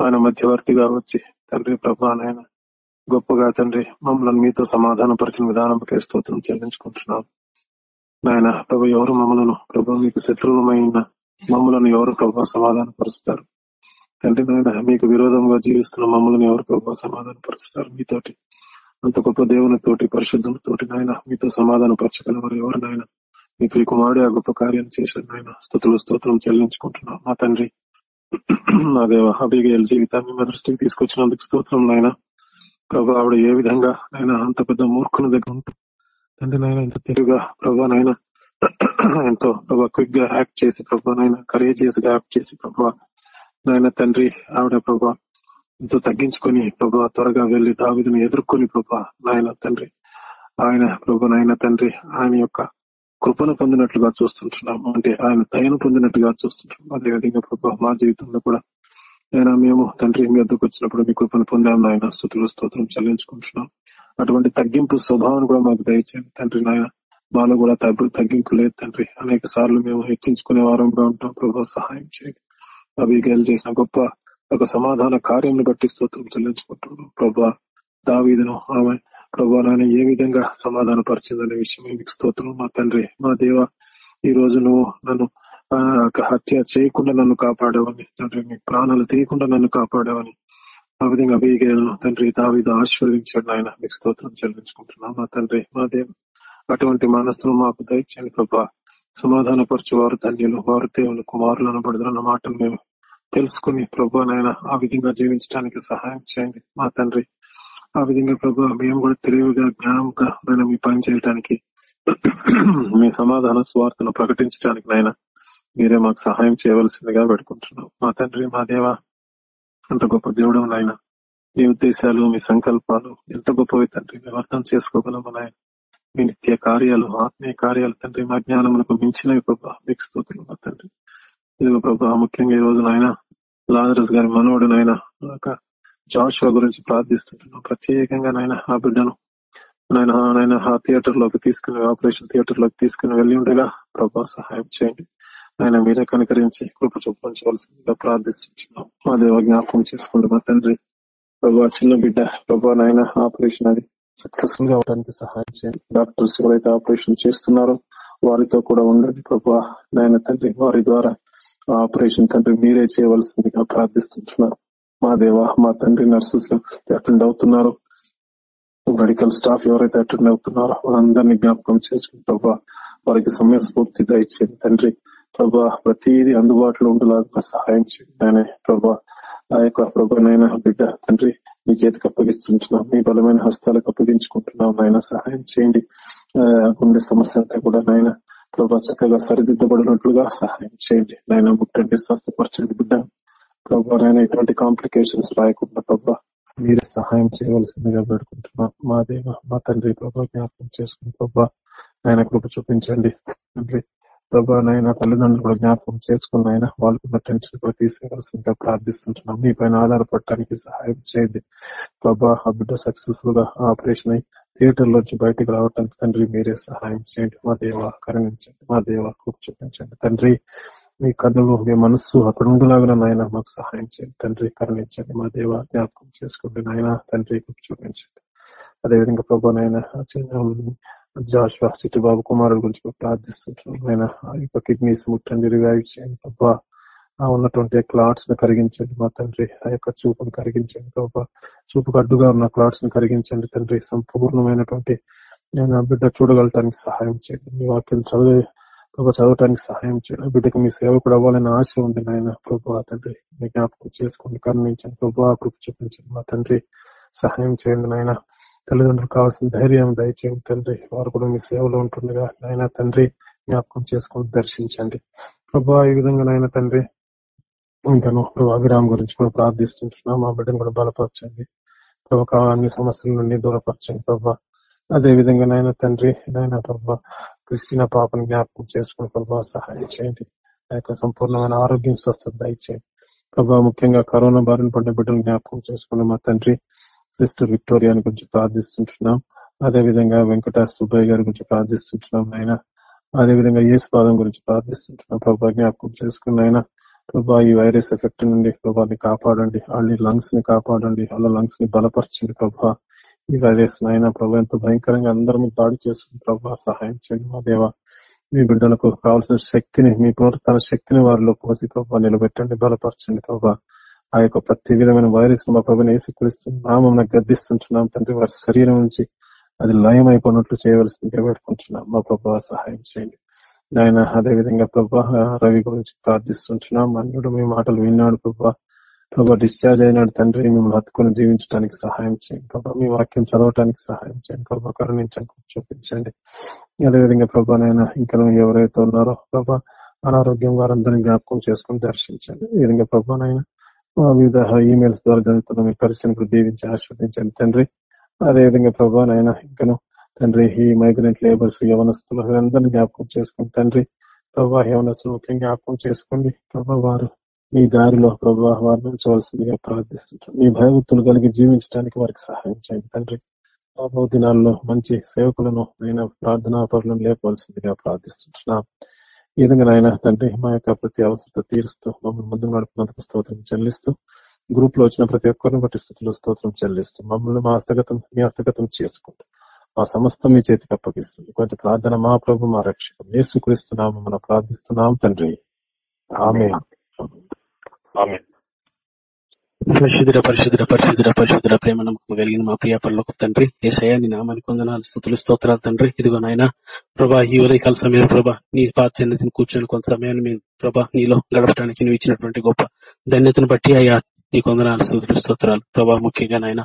ఆయన మధ్యవర్తిగా వచ్చి తండ్రి ప్రభా నాయన గొప్పగా తండ్రి మమ్మల్ని మీతో సమాధానపరిచిన విధానం స్తోత్రం చెల్లించుకుంటున్నాం. నాయన ప్రభు ఎవరు మమ్మలను ప్రభు మీకు శత్రువులమైన మమ్మలను ఎవరు ప్రభు సమాధానపరుస్తారు? తండ్రి నాయన మీకు విరోధంగా జీవిస్తున్న మమ్మల్ని ఎవరు ప్రభు సమాధానపరుస్తారు? మీతోటి అంత గొప్ప దేవునితోటి పరిశుద్ధులతోటి నాయన మీతో సమాధానపరచగలవారు ఎవరు నాయన? మీ ప్రియ కుమారుడు ఆ గొప్ప కార్యం చేసిన నాయన. స్థుతులు స్తోత్రం చెల్లించుకుంటున్నాను మా తండ్రి నా దేవ అభిగేల్ జీవితాన్ని మా దృష్టికి తీసుకొచ్చినందుకు స్తోత్రం నాయన. ప్రభు ఆవిడ ఏ విధంగా ఆయన అంత పెద్ద మూర్ఖుని దగ్గర ఉంటూ తండ్రి నాయన ఇంత తెలుగుగా ప్రభా నాయన ఎంతో ప్రభు క్విక్గా యాక్ట్ చేసి ప్రభా నాయన కరేజియస్గా యాక్ట్ చేసి ప్రభా నాయన తండ్రి ఆవిడ ప్రభా ఎంతో తగ్గించుకొని ప్రభా త్వరగా వెళ్ళి దావిదిని ఎదుర్కొని ప్రభా నాయన తండ్రి. ఆయన ప్రభు నాయన తండ్రి ఆయన యొక్క కృపను పొందినట్లుగా చూస్తుంటున్నాం. అంటే ఆయన దయను పొందినట్టుగా చూస్తుంటున్నాం. అదేవిధంగా ప్రభా మా జీవితంలో కూడా నేను మేము తండ్రి మీ వద్దకు వచ్చినప్పుడు మీ కృపను పొందాం నాయన. స్థుతులు స్తోత్రం చెల్లించుకుంటున్నాం. అటువంటి తగ్గింపు స్వభావం కూడా మాకు దయచేయండి తండ్రి నాయన. మాలో కూడా తగ్గు తగ్గింపు లేదు తండ్రి. అనేక సార్లు మేము హెచ్చించుకునే వారం కూడా ఉంటాం. ప్రభావ సహాయం చేయండి. అభిగేలు చేసిన గొప్ప ఒక సమాధాన కార్యం బట్టి స్తోత్రం చెల్లించుకుంటున్నాం. ప్రభా దావీదును ఆమె ప్రభా నాయన ఏ విధంగా సమాధాన పరిచిందనే విషయం మీకు స్తోత్రం. మా తండ్రి మా దేవ ఈ రోజు నువ్వు నన్ను ఆ, హత్య చేయకుండా నన్ను కాపాడేవని తండ్రి నీ ప్రాణాలు తీయకుండా నన్ను కాపాడేవని ఆ విధంగా అభిగలను తండ్రి దావిధ ఆశీర్వదించాడు ఆయన మీకు స్తోత్రం చెల్లించుకుంటున్నాం. మా తండ్రి మా దేవ అటువంటి మనస్సును మాకు దయచేయండి ప్రభా. సమాధాన వారు ధన్యులు. వారు దేవుని కుమారులు అనబడదన్న మాటలు మేము తెలుసుకుని ప్రభా నాయన ఆ విధంగా జీవించడానికి సహాయం చేయండి. మా తండ్రి ఆ విధంగా ప్రభు మేము కూడా తెలివిగా జ్ఞానంగా నేను మీ పని చేయడానికి మీ సమాధాన స్వార్థను ప్రకటించడానికి నాయన మీరే మాకు సహాయం చేయవలసిందిగా పెట్టుకుంటున్నాం మా తండ్రి మా దేవ అంత గొప్ప దేవుడు నాయన. మీ ఉద్దేశాలు మీ సంకల్పాలు ఎంత గొప్పవి తండ్రి మేము అర్థం చేసుకోగలము నాయన. మీ నిత్య కార్యాలు ఆత్మీయ కార్యాలు తండ్రి మా జ్ఞానములకు మించినవి ప్రభా మీకు స్తోత్రులు మా తండ్రి. ఇదిగో ప్రభా ముఖ్యంగా ఈ రోజు నాయన లాదరస్ గారి మనవడు నాయన జాషువా గురించి ప్రార్థిస్తుంటున్నాం ప్రత్యేకంగా నాయన ఆ బిడ్డను నాయన నాయన ఆ థియేటర్లోకి తీసుకుని ఆపరేషన్ థియేటర్లోకి తీసుకుని వెళ్ళి ఉండగా ప్రభా సహాయం చేయండి. ఆయన మీరే కనుకరించి కృప చూపించవలసిందిగా ప్రార్థిస్తున్నాం. మా దేవ జ్ఞాపకం చేసుకోండి మా తండ్రి ప్రభా చిన్న బిడ్డ ప్రభా నాయన ఆపరేషన్ అది సక్సెస్ఫుల్గా అవడానికి సహాయం చేయండి. డాక్టర్స్ ఎవరైతే ఆపరేషన్ చేస్తున్నారో వారితో కూడా ఉండండి ప్రభా. నాయన తండ్రి వారి ద్వారా ఆపరేషన్ తండ్రి మీరే చేయవలసిందిగా ప్రార్థిస్తున్నారు మా దేవ మా తండ్రి నర్సెస్ అటెండ్ అవుతున్నారు. మెడికల్ స్టాఫ్ ఎవరైతే అటెండ్ అవుతున్నారో వాళ్ళందరినీ జ్ఞాపకం చేసుకుని ప్రభా వారికి సమయ స్ఫూర్తి దయచేయండి. తండ్రి ప్రభా ప్రతిదీ అందుబాటులో ఉండేలాగా సహాయం చేయండి ఆయనే ప్రభా ఆ యొక్క ప్రభానైనా బిడ్డ తండ్రి మీ చేతికి అప్పగిస్తుంటున్నాం. మీ బలమైన హస్తాలకు అప్పగించుకుంటున్నాం నాయన. సహాయం చేయండి. ఆ, గుండె సమస్య అంతా కూడా నాయన. ప్రభా చక్కగా సరిదిద్దబడినట్లుగా సహాయం చేయండి. నాయన ముట్టండి స్వస్థపరచండి బిడ్డ. ప్రభా ఎటువంటి కాంప్లికేషన్స్ రాయకుండా ప్రభా మీరే సహాయం చేయవలసిందిగా పెడుకుంటున్నాం మా దేవ మా తండ్రి ప్రభా జ్ఞాపకం చేసుకుని ప్రభా ఆయన కృప చూపించండి. తండ్రి ప్రభా నాయన తల్లిదండ్రులు కూడా జ్ఞాపకం చేసుకున్న ఆయన వాళ్ళకున్న టెన్షన్ కూడా తీసుకోవాల్సిందిగా ప్రార్థిస్తుంటున్నాం. మీ పైన ఆధారపడటానికి సహాయం చేయండి. ప్రభా ఆ బిడ్డ సక్సెస్ఫుల్గా ఆపరేషన్ అయి థియేటర్ లోంచి బయటకు రావడానికి తండ్రి మీరే సహాయం చేయండి. మా దేవ కరుణించండి. మా దేవ కృప చూపించండి. తండ్రి మీ కన్నులు మీ మనస్సు అక్కడ ఉండలాగా నాయన మాకు సహాయం చేయండి. తండ్రి కరుణించండి. మా దేవ జ్ఞాపకం చేసుకోండి నాయన. తండ్రి చూపించండి. అదేవిధంగా ప్రభా నాయన జాషువా చిట్టుబాబు కుమారుడు గురించి కూడా ప్రార్థిస్తున్నాం ఆయన ఆ యొక్క కిడ్నీస్ ముట్టండి రివైవ్ చేయండి ప్రభా. ఆ ఉన్నటువంటి క్లాట్స్ని కరిగించండి మా తండ్రి. ఆ యొక్క చూపును కరిగించండి ప్రభా. చూపుకు అడ్డుగా ఉన్న క్లాట్స్ని కరిగించండి తండ్రి. సంపూర్ణమైనటువంటి నేను ఆ బిడ్డ చూడగలటానికి సహాయం చేయండి. మీ వాక్యం చదివే ప్రభు చదవటానికి సహాయం చేయండి. బిడ్డకు మీ సేవకుడు అవ్వాలని ఆశ ఉంది నాయన. ప్రభా తండ్రి మీ జ్ఞాపకం చేసుకోండి. కరుణించండి. ప్రభా కృప చూపించండి. మా తండ్రి సహాయం చేయండి నాయన. తల్లిదండ్రులు కావాల్సిన ధైర్యం దయచేయండి తండ్రి. వారు కూడా మీ సేవలో ఉంటుండగా నాయన తండ్రి జ్ఞాపకం చేసుకొని దర్శించండి. ప్రభా ఈ విధంగా నాయన తండ్రి ఇంకాను ప్రభు అభిరామ్ గురించి కూడా ప్రార్థిస్తుంటున్నాం మా బిడ్డను కూడా బలపరచండి. ప్రభు అన్ని సమస్యల నుండి దూరపరచండి. ప్రభా అదే విధంగా నాయన తండ్రి నాయన ప్రభా క్రిస్టిన పాపను జ్ఞాపకం చేసుకుని ప్రభావ సహాయం చేయండి. ఆ యొక్క సంపూర్ణమైన ఆరోగ్యం స్వస్థత దయచేయండి. ప్రభావ ముఖ్యంగా కరోనా బారిన పడిన బిడ్డలు జ్ఞాపకం చేసుకుని మా తండ్రి సిస్టర్ విక్టోరియాని గురించి ప్రార్థిస్తుంటున్నాం. అదే విధంగా వెంకట సుబ్బయ్య గారి గురించి ప్రార్థిస్తుంటున్నాం ఆయన అదే విధంగా పాదం గురించి ప్రార్థిస్తుంటున్నాం. ప్రభా జ్ఞాపకం చేసుకున్న ఆయన ప్రభా ఈ వైరస్ ఎఫెక్ట్ నుండి ప్రభాని కాపాడండి. వాళ్ళ లంగ్స్ని కాపాడండి. వాళ్ళ లంగ్స్ని బలపరచండి ప్రభా. ఈ వైరస్ అయినా ప్రభా ఎంతో భయంకరంగా అందరం దాడి చేస్తుంది ప్రభా సహాయం చేయండి మా దేవ. మీ బిడ్డలకు కావాల్సిన శక్తిని మీ పునరుత్న శక్తిని వారిలో పోసి ప్రభావ నిలబెట్టండి బలపరచండి ప్రభా. ఆ యొక్క ప్రతి విధమైన వైరస్ మా ప్రభుని వేసుకరిస్తూ నామం గద్దిస్తుంటున్నాం. తండ్రి వారి శరీరం నుంచి అది లయం అయిపోయినట్లు చేయవలసిందిగా పెట్టుకుంటున్నాం మా ప్రభావ సహాయం చేయండి. ఆయన అదే విధంగా ప్రభా రవి గురించి ప్రార్థిస్తుంటున్నాం. అన్యుడు మీ మాటలు విన్నాడు ప్రభా. ప్రభా డిశ్చార్జ్ అయినాడు తండ్రి మిమ్మల్ని హత్తుకుని జీవించడానికి సహాయం చేయండి. ప్రభా మీ వాక్యం చదవటానికి సహాయం చేయండి. ప్రభా కరుణించండి చూపించండి. అదేవిధంగా ప్రభా నైనా ఇంకా ఎవరైతే ఉన్నారో ప్రభా అనారోగ్యం వారందరినీ జ్ఞాపకం చేసుకుని దర్శించండి. ఈ విధంగా ప్రభా వివిధ ఈమెయిల్స్ ద్వారా జరుగుతున్న మీ పరిచయం దీవించి ఆస్వాదించండి తండ్రి. అదేవిధంగా ప్రభా నాయన ఇంకను తండ్రి ఈ మైగ్రెంట్ లేబర్స్ యవనస్తులు అందరినీ జ్ఞాపకం చేసుకుని తండ్రి ప్రభా యవనస్తులు ముఖ్యంగా జ్ఞాపకం చేసుకోండి. ప్రభా వారు మీ దారిలో ప్రభావ వారిని ఉంచవలసిందిగా మీ భయభక్తులు కలిగి జీవించడానికి వారికి సహాయం చేయండి. తండ్రి బాబు దినాల్లో మంచి సేవకులను నేను ప్రార్థనా పరులను లేపవలసిందిగా ప్రార్థిస్తున్నాం. ఈ విధంగా నాయన తండ్రి మా యొక్క ప్రతి అవసరత తీరుస్తూ మమ్మల్ని ముందు నడుపునందుకు స్తోత్రం చెల్లిస్తూ గ్రూప్లో వచ్చిన ప్రతి ఒక్కరిని బట్టి స్థితిలో స్తోత్రం చెల్లిస్తూ మమ్మల్ని మా హస్తగతం మీ హస్తగతం చేసుకుంటూ మా సమస్తం మీ చేతికి అప్పగిస్తుంది కొంత ప్రార్థన మా ప్రభు మా రక్షకం ఏసుక్రీస్తున్నాము మనం ప్రార్థిస్తున్నాం తండ్రి. ఆమె పరిశుద్ధుడ పరిశుద్ధుడ పరిశుద్ధుడ పరిశుద్ధుడ ప్రేమ నమ్మకం కలిగిన మా ప్రియ పనులకు తండ్రి ఏ నీ నామానికి కొందనాలు స్థుతులు స్తోత్రాలు తండ్రి. ఇదిగో నాయన ప్రభా ఈ ఉదయకాల సమయం ప్రభా నీ పాత్రని కూర్చొని కొంత సమయాన్ని మీ ప్రభా నీలో గడపడానికి నువ్వు ఇచ్చినటువంటి గొప్ప ధన్యతను బట్టి అయ్యా నీ కొందనాలు స్థుతులు స్తోత్రాలు. ప్రభా ముఖ్యంగా నాయన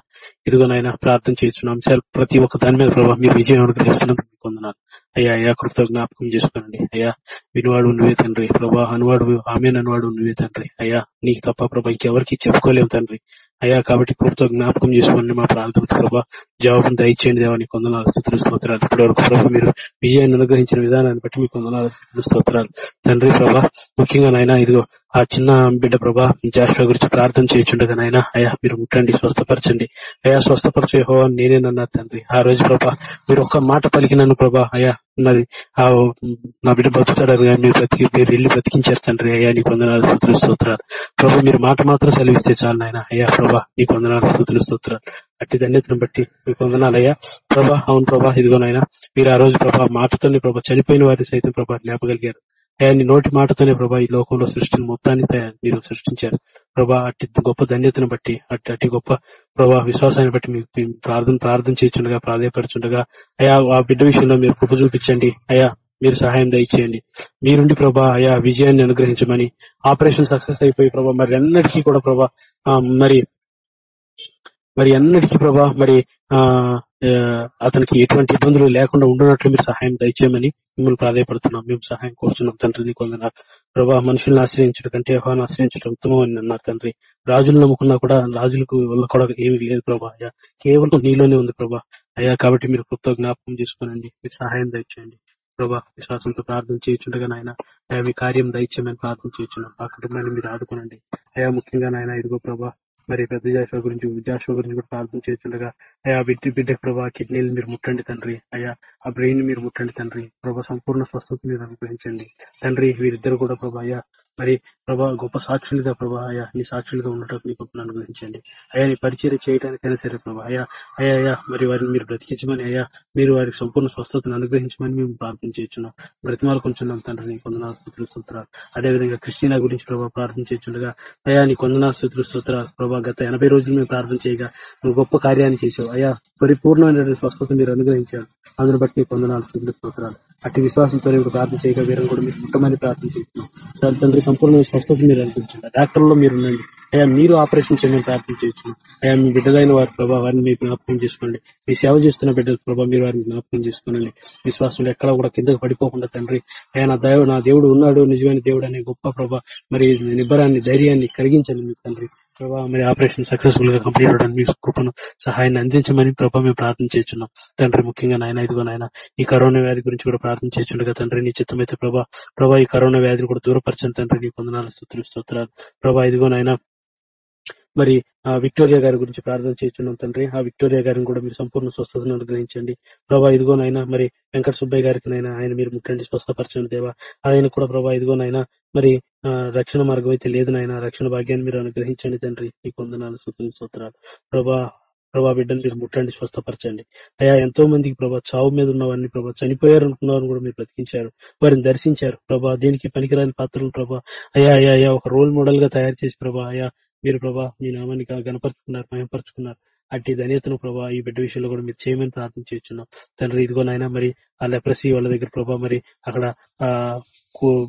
ఇదిగో నాయన ప్రార్థన చేస్తున్నాం. సార్ ప్రతి ఒక్క దాని మీద ప్రభా మీ విజయం అనుగ్రహిస్తున్నాం కొందనాలు అయ్యా అయ్యా కృత జ్ఞాపకం చేసుకోండి అయ్యా వినివాడు నువ్వే తండ్రి. ప్రభా అనువాడు ఆమె అనువాడు నువ్వే తండ్రి. అయ్యా నీకు తప్ప ప్రభా ఇంకెవరికి చెప్పుకోలేము తండ్రి. అయ్యా కాబట్టి కృత జ్ఞాపకం చేసుకోండి మా ప్రాంతం ప్రభా. జవాబును దయచేయండి దేవాని కొందనాలు స్థుతులు స్తోత్రాలు. ఇప్పటి వరకు ప్రభా మీరు విజయాన్ని అనుగ్రహించిన విధానాన్ని బట్టి మీ కొందనాలు స్తోత్రాలు. తండ్రి ప్రభా ముఖ్యంగా నాయన ఇదిగో ఆ చిన్న బిడ్డ ప్రభా జాషువా గురించి ప్రార్థన చేయించుండగా నాయన అయ్యా మీరు ముట్టండి స్వస్థపరచండి. అయ్యా స్వస్థపరచే హో నేనేనన్నారు తండ్రి. ఆ రోజు ప్రభా మీరు ఒక్క మాట పలికినాను ప్రభా అయ్యా ఉన్నది. ఆ నా బిడ్డ బతుకుతాడని మీరు బతికి మీరు వెళ్ళి బతికించారు తండ్రి. అయ్యా నీ కొందనాలు స్థుతులు స్తోత్రాలు. ప్రభు మీరు మాట మాత్రం సెలవిస్తే చాలు నాయన. అయ్యా ప్రభా నీ కొందనాలు స్థుతులు స్తోత్రాలు. అట్టి ధన్యతను బట్టి మీ కొందనాలయ్యా. ప్రభా అవును ప్రభా ఇదిగోనైనా మీరు ఆ రోజు ప్రభా మాటతోనే ప్రభా చనిపోయిన వారి సైతం ప్రభా జ్ఞాపగలిగారు అయ్యా నీ నోటి మాటతోనే ప్రభా ఈ లోకంలో సృష్టిని మొత్తాన్ని మీరు సృష్టించారు. ప్రభా అట్టి గొప్ప ధన్యతను బట్టి అట్టి అట్టి గొప్ప ప్రభా విశ్వాసాన్ని బట్టి మీకు ప్రార్థన ప్రార్థన చేస్తుండగా ప్రాధాయపడుచుండగా అయా ఆ బిడ్డ విషయంలో మీరు కృప చూపించండి. అయా మీరు సహాయం దయచేయండి. మీరుండి ప్రభా అయా విజయాన్ని అనుగ్రహించమని ఆపరేషన్ సక్సెస్ అయిపోయి ప్రభా మరి అన్నిటికీ కూడా ప్రభా మరి మరి అన్నిటికీ ప్రభా మరి ఆ అతనికి ఎటువంటి ఇబ్బందులు లేకుండా ఉండునట్లు మీరు సహాయం దయచేయమని మిమ్మల్ని ప్రాధాయపడుతున్నాం. మేము సహాయం కోరుతున్నాం తండ్రిని కొందరు ప్రభా మనుషులను ఆశ్రయించడం కంటే యహోను ఆశ్రయించడం ఉత్తమం అని అన్నారు తండ్రి. రాజులు నమ్ముకున్నా కూడా రాజులకు వల్ల కూడా ఏమి లేదు ప్రభా. అయ్యా కేవలం నీలోనే ఉంది ప్రభా. అయ్యా కాబట్టి మీరు కృత జ్ఞాపకం చేసుకోనండి. మీరు సహాయం దయచేయండి. ప్రభా విశ్వాసంతో ప్రార్థన చేయించుండగా నాయన అయ్యా మీ కార్యం దయచేయమని ప్రార్థన చేయించున్నాం. ఆ కుటుంబాన్ని మీరు ఆదుకోనండి. అయ్యా ముఖ్యంగా నాయన ఇదిగో ప్రభా మరి పెద్ద జాషువా గురించి జాషువా గురించి కూడా ప్రార్థన చేస్తుండగా అయ్యా బిడ్డ బిడ్డ ప్రభా కిడ్నీలు మీరు ముట్టండి తండ్రి. అయ్యా ఆ బ్రెయిన్ మీరు ముట్టండి తండ్రి. ప్రభా సంపూర్ణ స్వస్థత మీరు అనుగ్రహించండి. తండ్రి వీరిద్దరు కూడా ప్రభా అయ్యా మరి ప్రభా గొప్ప సాక్షులుగా ప్రభా అయా నీ సాక్షులుగా ఉండటం నీ గొప్ప అనుగ్రహించండి. అయ్యా నీ పరిచయం చేయడానికైనా సరే ప్రభా అయ్యా అయ్యా అయ్యా మరి వారిని మీరు బ్రతికించమని అయ్యా మీరు వారికి సంపూర్ణ స్వస్థతను అనుగ్రహించమని మేము ప్రార్థన చేస్తున్నాం. బ్రతిమాలు కొంచెం తండ్రి కొందనాస్తుతులు స్తోత్రాలు. అదేవిధంగా క్రిస్టినా గురించి ప్రభా ప్రార్థన చేస్తుండగా అయ్యా నీ కొందనాస్తుతులు స్తోత్రాలు. ప్రభా గత ఎనభై రోజులు మేము ప్రార్థన చేయగా నువ్వు గొప్ప కార్యాన్ని చేసావు అయ్యా పరిపూర్ణమైన స్వస్థత మీరు అనుగ్రహించారు. అందుని బట్టి కొందనాలు స్తోత్రాలు. అట్టి విశ్వాసంతో ఇప్పుడు ప్రార్థన చేయగా వీరం కూడా మీరు ముట్టమని ప్రార్థన చేస్తున్నాం. సార్ తండ్రి సంపూర్ణ స్వస్థత మీరు అనిపించండి డాక్టర్లో మీరు ఉండండి. అయ్యా మీరు ఆపరేషన్ చేయమని ప్రార్థన చేస్తున్నాం అయ్యా మీ బిడ్డలైన వారి ప్రభావ వారిని మీరు జ్ఞాపకం చేసుకోండి. మీ సేవ చేస్తున్న బిడ్డల ప్రభావ మీరు వారిని జ్ఞాపకం చేసుకోండి విశ్వాసంలో ఎక్కడ కూడా కిందకు పడిపోకుండా తండ్రి అయ్యా నా దైవ నా దేవుడు ఉన్నాడు నిజమైన దేవుడు అనే గొప్ప ప్రభా మరి నిబ్బరాన్ని ధైర్యాన్ని కలిగించండి మీ తండ్రి. ప్రభావ మరి ఆపరేషన్ సక్సెస్ఫుల్గా కంప్లీట్ అవడానికి మీ కృపను సహాయాన్ని అందించమని ప్రభావ మేము ప్రార్థన చేస్తున్నాం. తండ్రి ముఖ్యంగా నాయన ఇదిగో నాయన ఈ కరోనా వ్యాధి గురించి కూడా ప్రార్థన చేస్తుండగా తండ్రి నీ చిత్తమైతే ప్రభా ప్రభా ఈ కరోనా వ్యాధిని కూడా దూరపరచని తండ్రి నీ పొందనాల స్థుతులు స్తోత్రాలు. ప్రభా ఇదిగో నాయన మరి ఆ విక్టోరియా గారి గురించి ప్రార్థన చేస్తున్నాం తండ్రి. ఆ విక్టోరియా గారిని కూడా మీరు సంపూర్ణ స్వస్థతను అనుగ్రహించండి. ప్రభా ఇదిగోనైనా మరి వెంకట సుబ్బయ్య గారికి నైనా ఆయన మీరు ముట్టండి స్వస్థపరచండి దేవా. ఆయన కూడా ప్రభా ఇదిగోనైనా మరి ఆ, రక్షణ మార్గం అయితే లేదు నాయన. రక్షణ భాగ్యాన్ని మీరు అనుగ్రహించండి తండ్రి. మీ కొందనాలు సూత్రం సూత్రాలు ప్రభా ప్రభా బిడ్డను మీరు ముట్టండి స్వస్థపరచండి. అయా ఎంతో మందికి ప్రభా చావు మీద ఉన్న వారిని ప్రభా చనిపోయారు అనుకున్నవారు కూడా మీరు బ్రతికించారు. వారిని దర్శించారు. ప్రభా దీనికి పనికిరాని పాత్రలు ప్రభా. అయా అయా అయా ఒక రోల్ మోడల్గా తయారు చేసి ప్రభా అయా మీరు ప్రభా మీ నామాన్ని గనపరుచుకున్నారు మయంపరుచుకున్నారు అట్టి ధన్యతను ప్రభా ఈ బిడ్డ విషయంలో కూడా మీరు చేయమని ప్రార్థన చేస్తున్నాం. తండ్రి ఇదిగో నాయన మరి ఆ లెప్రసీ వాళ్ళ దగ్గర ప్రభా మరి అక్కడ ఆ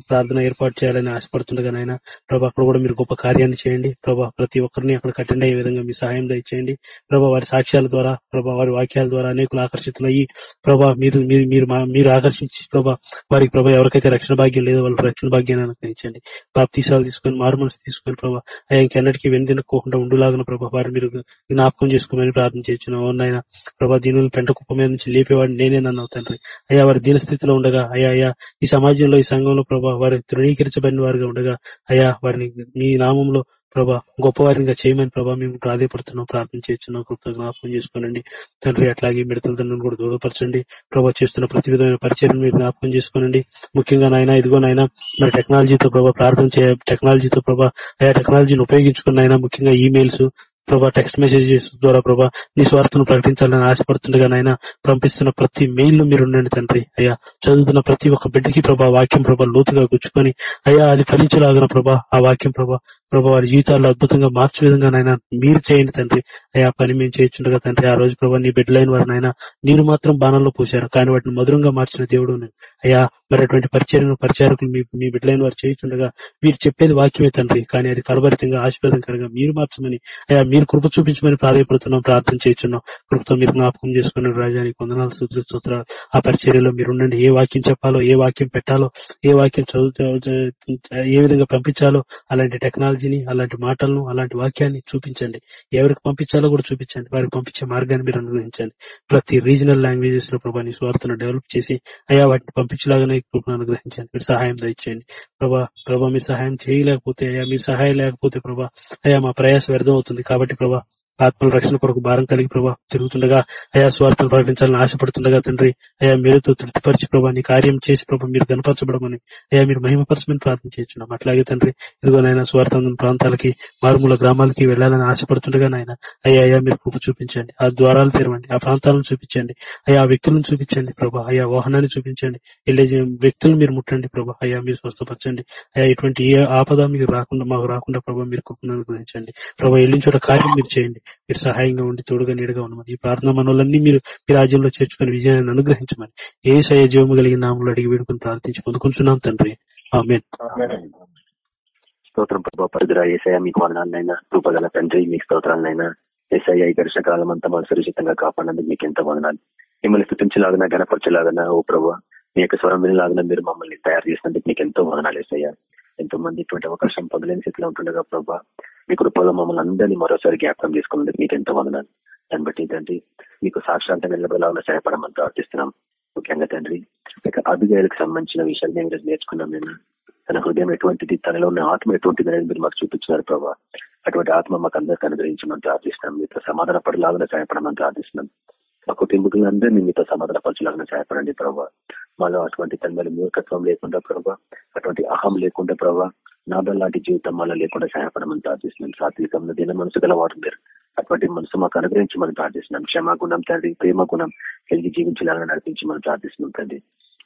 ప్రార్థన ఏర్పాటు చేయాలని ఆశపడుతుండగా నాయన ప్రభా అక్కడ కూడా మీరు గొప్ప కార్యాన్ని చేయండి. ప్రభా ప్రతి ఒక్కరిని అక్కడ కట్టండి. అయ్యే విధంగా మీ సహాయం దయచేయండి. ప్రభా వారి సాక్ష్యాల ద్వారా ప్రభా వారి వాక్యాల ద్వారా అనేకులు ఆకర్షితులయ్యి ప్రభా మీరు మీరు మీరు మీరు ఆకర్షించి ప్రభా వారికి ప్రభా ఎవరికైతే రక్షణ భాగ్యం లేదో వాళ్ళకి రక్షణ భాగ్యాన్ని అనుగ్రహించండి. ప్రాప్తీసాలు తీసుకొని మారు మనసు తీసుకొని ప్రభా అయ్యా ఇంకెన్నటికీ వెనుదినకోకుండా ఉండులాగిన ప్రభా వారిని మీరు జ్ఞాపకం చేసుకోమని ప్రార్థన చేయొచ్చు నాయన. ప్రభా దీనులు పెంట కుప్ప మీద నుంచి లేపేవాడిని నేనే నన్ను తండ్రి. అయ్యా వారి దీన స్థితిలో ఉండగా అయ్యా అయ్యా ఈ సమాజంలో ఈ సంఘం సంఘంలో ప్రభా వారి తృణీకరించబడిన వారిగా ఉండగా అయ్యా వారిని మీ నామంలో ప్రభా గొప్పవారిగా చేయమని ప్రభా మేము ప్రాధాయపడుతున్నాం ప్రార్థన చేస్తున్నాం కృప జ్ఞాపకం చేసుకోనండి. తండ్రి అట్లాగే మిడతల తండ్రిని కూడా దూరపరచండి. ప్రభా చేస్తున్న ప్రతి విధమైన పరిచయం మీరు జ్ఞాపకం చేసుకోనండి. ముఖ్యంగా నాయన ఇదిగో నాయన మరి టెక్నాలజీతో ప్రభా ప్రార్థన చేయ టెక్నాలజీతో ప్రభా ఆయా టెక్నాలజీని ఉపయోగించుకున్న నాయన ముఖ్యంగా ఈమెయిల్స్ ప్రభా టెక్స్ట్ మెసేజెస్ ద్వారా ప్రభా నీ స్వార్థను ప్రకటించాలని ఆశపడుతుండగా నాయన పంపిస్తున్న ప్రతి మెయిల్ మీరు ఉండండి తండ్రి. అయ్యా చదువుతున్న ప్రతి ఒక్క బిడ్డకి ప్రభా వాక్యం ప్రభా లోతుగా గుచ్చుకొని అయ్యా అది ఫలించలాగిన ప్రభా ఆ వాక్యం ప్రభా ప్రభా వారి జీవితాల్లో అద్భుతంగా మార్చే విధంగా నాయన మీరు చేయండి తండ్రి. అయ్యా పని మేము చేయించుండగా తండ్రి ఆ రోజు ప్రభా నీ బిడ్డలైన వారిని ఆయన నీరు మాత్రం బాణంలో పూశారు. కానీ వాటిని మధురంగా మార్చిన దేవుడు అయ్యా మరి అటువంటి పరిచయం పరిచారకులు మీ మీ బిడ్డలైన వారు చేయించుండగా మీరు చెప్పేది వాక్యమే తండ్రి. కానీ అది ఫలభరితంగా ఆశీర్వాదకరంగా మీరు మార్చమని అయ్యా మీరు కృప చూపించమని ప్రాధాయపడుతున్నాం ప్రార్థన చేయించున్నాం. కృపతో మీరు జ్ఞాపకం చేసుకున్న రాజానికి వందనాలు సూత్ర సూత్రాలు ఆ పరిచర్యలో మీరు ఉండండి. ఏ వాక్యం చెప్పాలో ఏ వాక్యం పెట్టాలో ఏ వాక్యం చదువు ఏ విధంగా పంపించాలో అలాంటి టెక్నాలజీని అలాంటి మాటలను అలాంటి వాక్యాన్ని చూపించండి. ఎవరికి పంపించాలో కూడా చూపించండి. వారికి పంపించే మార్గాన్ని మీరు అనుగ్రహించండి. ప్రతి రీజనల్ లాంగ్వేజెస్లో ప్రభా నీ స్వార్థను డెవలప్ చేసి అయ్యా వాటిని పంపించలాగానే కృపను అనుగ్రహించండి. మీరు సహాయం దయచేయండి. ప్రభా ప్రభా మీరు సహాయం చేయలేకపోతే అయ్యా మీరు సహాయం లేకపోతే ప్రభా అయ్యా మా ప్రయాసం వ్యర్థం అవుతుంది కాబట్టి ప్రభా ఆత్మల రక్షణ కొరకు భారం కలిగి ప్రభా తిరుగుతుండగా అయా స్వార్థం ప్రకటించాలని ఆశపడుతుండగా తండ్రి అయా మీరుతో తృప్తిపరిచి ప్రభా నీ కార్యం చేసి ప్రభా మీరు కనపరచబడమని అయా మీరు మహిమపరచమని ప్రార్థన చేస్తున్నాం. అట్లాగే తండ్రి ఇదిగో నాయన స్వార్థం ప్రాంతాలకి మారుమూల గ్రామాలకి వెళ్ళాలని ఆశపడుతుండగా నాయన అయ్యా అయ్యా మీరు కృప చూపించండి. ఆ ద్వారాలు తెరవండి ఆ ప్రాంతాలను చూపించండి అయ్యా ఆ వ్యక్తులను చూపించండి ప్రభా అయ్యా వాహనాన్ని చూపించండి వెళ్ళే వ్యక్తులు మీరు ముట్టండి ప్రభా అయ్యా మీరు స్వస్థపరచండి అయ్యా ఇటువంటి ఏ ఆపద మీకు రాకుండా మాకు రాకుండా ప్రభా మీరు కృపను అనుగ్రహించండి. ప్రభా వెళ్ళిన చోట కార్యం మీరు చేయండి. మీరు సహాయంగా ఉండి తోడుగా నీడగా ఉండమని ఈ ప్రార్థన మనోళ్ళన్నీ మీరు మీ రాజ్యంలో చేర్చుకుని విజయాన్ని అనుగ్రహించమని ఏ సయ జీవము కలిగిన నామంలో అడిగి వేడుకుని ప్రార్థించి పొందుకుంటున్నాం తండ్రి. ఆమె స్తోత్రం ప్రభా పరిధిరా ఏసయ మీకు వదనాలనైనా రూపగల తండ్రి మీకు స్తోత్రాలనైనా ఏసయ్య ఈ ఘర్షణ కాలం అంతా మన సురక్షితంగా కాపాడినందుకు మీకు ఎంత వదనాలు. మిమ్మల్ని స్థుతించలాగనా గణపరచలాగనా ఓ ప్రభు మీ యొక్క స్వరం వినలాగిన మీరు మమ్మల్ని తయారు చేసినందుకు మీకు ఎంతో వదనాలు ఏసయ్యా. ఎంతో మంది ఇటువంటి అవకాశం పొందలేని స్థితిలో ఉంటుండగా ప్రభా మీ కృపలో మమ్మల్ని అందరినీ మరోసారి జ్ఞాపకం తీసుకున్నందుకు మీకు ఎంతో వందనాలు. దాన్ని బట్టి తండ్రి మీకు సాక్షాంతం నిలబడాలని సహాయపడమని ప్రార్థిస్తున్నాం. ముఖ్యంగా తండ్రి ఇక అభిజయాలకు సంబంధించిన విషయాలు మేము ఈరోజు నేర్చుకున్నాం నేను తన హృదయం ఎటువంటిది తనలో ఉన్న ఆత్మ ఎటువంటిది అనేది మీరు మాకు చూపించినారు ప్రభావ అటువంటి ఆత్మ మాకు అందరికీ అనుగ్రహించమని ప్రార్థిస్తున్నాం. మీతో సమాధాన పడలాగానే సహాయపడమని ప్రార్థిస్తున్నాం. మా కుటుంబీకులందరినీ మీతో సమాధాన పరచలాగానే సహాయపడండి ప్రభావ మాలో అటువంటి తన మూర్ఖత్వం లేకుండా ప్రభావ అటువంటి అహం లేకుండా ప్రభావ నాదం లాంటి జీవితం మాలో లేకుండా సహాయపడమని ప్రార్థిస్తున్నాం. సాత్వికంలో దిన మనసు గలవాడు మీరు. అటువంటి మనసు మాకు అనుగ్రహించమని ప్రార్థిస్తున్నాం. క్షమాగుణం తండ్రి ప్రేమ గుణం కలిగి జీవించాలని నడిపించమని ప్రార్థిస్తున్నాం తండ్రి.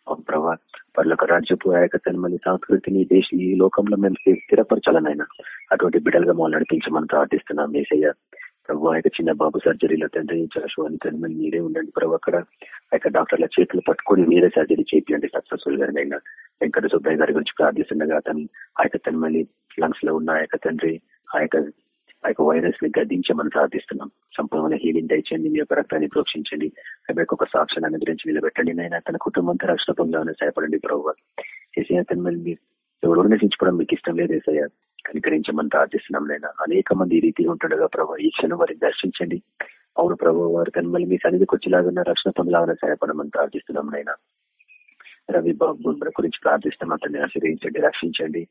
అవును ప్రభా పర్లకు రాజ్యపు ఆ యొక్క తన్మలి సంస్కృతిని దేశ ఈ లోకంలో మేము స్థిరపరచాలనైనా అటువంటి బిడ్డలుగా మమ్మల్ని నడిపించమని ప్రార్థిస్తున్నాం. ఏసయ్య ప్రభు ఆ యొక్క చిన్న బాబు సర్జరీలో తండ్రి అని మళ్ళీ మీరే ఉండండి. ప్రభు అక్కడ ఆ యొక్క డాక్టర్ల చేతులు పట్టుకొని మీరే సర్జరీ చేయండి సక్సెస్ఫుల్గా అయినా. వెంకట సుబ్బయ్య గారి గురించి ప్రార్థిస్తుండగా అతను ఆ యొక్క తనమల్లి లంగ్స్లో ఉన్న ఆ యొక్క తండ్రి ఆ యొక్క ఆ యొక్క వైరస్ని గద్దించమని ప్రార్థిస్తున్నాం. సంపూర్ణ హీలింగ్ దయచేయండి. మీ యొక్క రక్తాన్ని ప్రోక్షించండి. అబ్బాయికి ఒక సాక్ష్యాన్ని గురించి నిలబెట్టండి నేను తన కుటుంబంతో రక్షణ పొందాలని సహాయపడండి ప్రభు. చేసే అతను మళ్ళీ మీరు ఎవరు నశించుకోవడం మీకు ఇష్టం లేదు ఏసయ్య. కనికరించమని ప్రార్థిస్తున్నాం నైనా అనేక మంది ఈ రీతిగా ఉంటుండగా ప్రభావ ఈ క్షణం వారిని దర్శించండి. అవును ప్రభావ వారు కానీ మళ్ళీ మీ సన్నిధికి వచ్చేలాగా రక్షణ పొందలాగా సహాయపడమని ప్రార్థిస్తున్నాం నైనా రవి బాబు గురించి ప్రార్థిస్తున్నాం అతన్ని ఆశ్రయించండి రక్షించండి.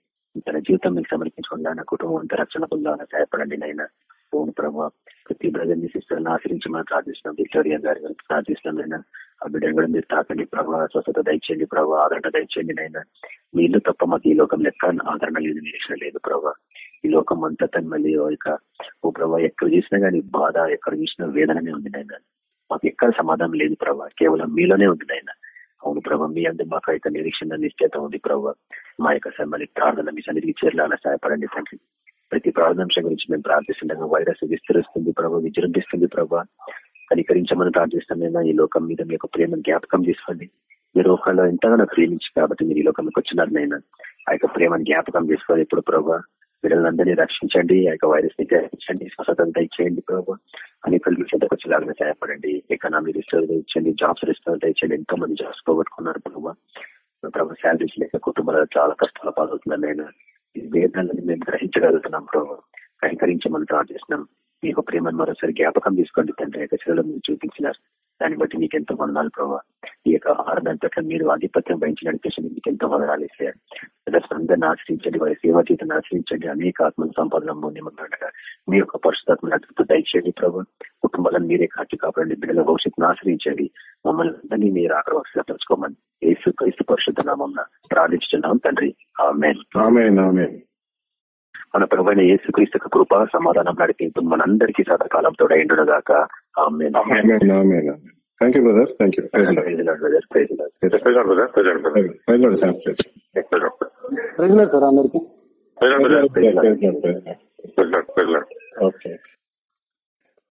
తన జీవితం మీకు సమర్పించకుండా నా కుటుంబం అంతా రక్షణ పొందాలని సహాయపడండి నైనా ఓం ప్రభావ ప్రతి బ్రదర్ని సిస్టర్ని ఆశ్రయించమని ప్రార్థిస్తున్నాం విక్టోరియా గారి గురించి ప్రార్థిస్తున్నాం నైనా ఆ బిడ్డను కూడా మీరు తాకండి ప్రభావ స్వస్థత దయచేయండి ప్రభావ ఆదరణ దయచేయండి నైనా మీ తప్ప మాకు ఈ లోకం లెక్క ఆదరణ లేదు నిరీక్షణ లేదు ప్రభావ ఈ లోకం అంతా తన మళ్ళీ ఇక ఓ ప్రభావ ఎక్కడ చూసినా కానీ బాధ ఎక్కడ చూసినా వేదననే ఉంది నాయన. మాకు ఎక్కడ సమాధానం లేదు ప్రభావ కేవలం మీలోనే ఉంది నాయన. అవును ప్రభావ మీ అందు మాకు యొక్క నిరీక్షణ నిశ్చేత ఉంది ప్రభావ మా యొక్క మళ్ళీ ప్రార్థన మీ సన్నిధికి చేరాలని సహాయపడండి తండ్రి. ప్రతి ప్రార్థాంశం గురించి మేము ప్రార్థిస్తుండగా వైరస్ విస్తరిస్తుంది ప్రభావ విజృంభిస్తుంది ప్రభావ కనికరించమని ప్రార్థిస్తామైనా ఈ లోకం మీద మీ యొక్క ప్రేమను జ్ఞాపకం తీసుకోండి మీరు ఒకళ్ళు ఎంతగానో ప్రేమించి కాబట్టి మీరు ఈ లోకంలోకి వచ్చినారు నైనా ఆ యొక్క ప్రేమను జ్ఞాపకం చేసుకోవాలి ఇప్పుడు ప్రభావ వీళ్ళందరినీ రక్షించండి ఆ యొక్క వైరస్ని గ్రహించండి స్వస్థత ఇచ్చేయండి ప్రభావ అనేక చెంతకు వచ్చేలాగా సహాయపడండి. ఎకనామీ రిస్టోర్ ఇచ్చండి జాబ్స్ రిస్టోర్ ఇచ్చండి ఎంతో మంది జాబ్స్ పోగొట్టుకున్నారు ప్రభావ ప్రభావ శాలరీస్ లేక కుటుంబాలు చాలా కష్టాలు పాల్గొతున్నారు నేను ఈ వేదనని మేము గ్రహించగలుగుతున్నాం ప్రభావ కనికరించమని ప్రార్థిస్తున్నాం. మీ యొక్క ప్రేమను మరోసారి జ్ఞాపకం తీసుకోండి తండ్రి యొక్క శిలలో మీరు చూపించినారు. దాన్ని బట్టి మీకు ఎంతో వందనాలు ప్రభావ ఈ యొక్క ఆహారం మీరు ఆధిపత్యం వహించి నడిపించండి మీకు ఎంతో వందనాలు ఇస్తారు అందరిని ఆశ్రయించండి వారి సేవా జీవితాన్ని ఆశ్రయించండి అనేక ఆత్మ సంపాదన నిమ్మగా మీ యొక్క పరిశుధాత్మ నడుపుతూ దయచేయండి ప్రభు. కుటుంబాలను మీరే కాచి కాపాడండి బిడ్డల భవిష్యత్తును ఆశ్రయించండి. మమ్మల్ని అందరినీ మీరు ఆగ్రహంగా తెలుసుకోమని ఏసు క్రీస్తు పరిశుద్ధ నామం ప్రార్థించున్నాం తండ్రి. మన ప్రభుత్వ యేసుక్రీస్తు కృప సమాధానం నడిపింపు మనందరికీ సదాకాలంతో ఎండుగాక thank you brother thank you president sir అందరికి ఓకే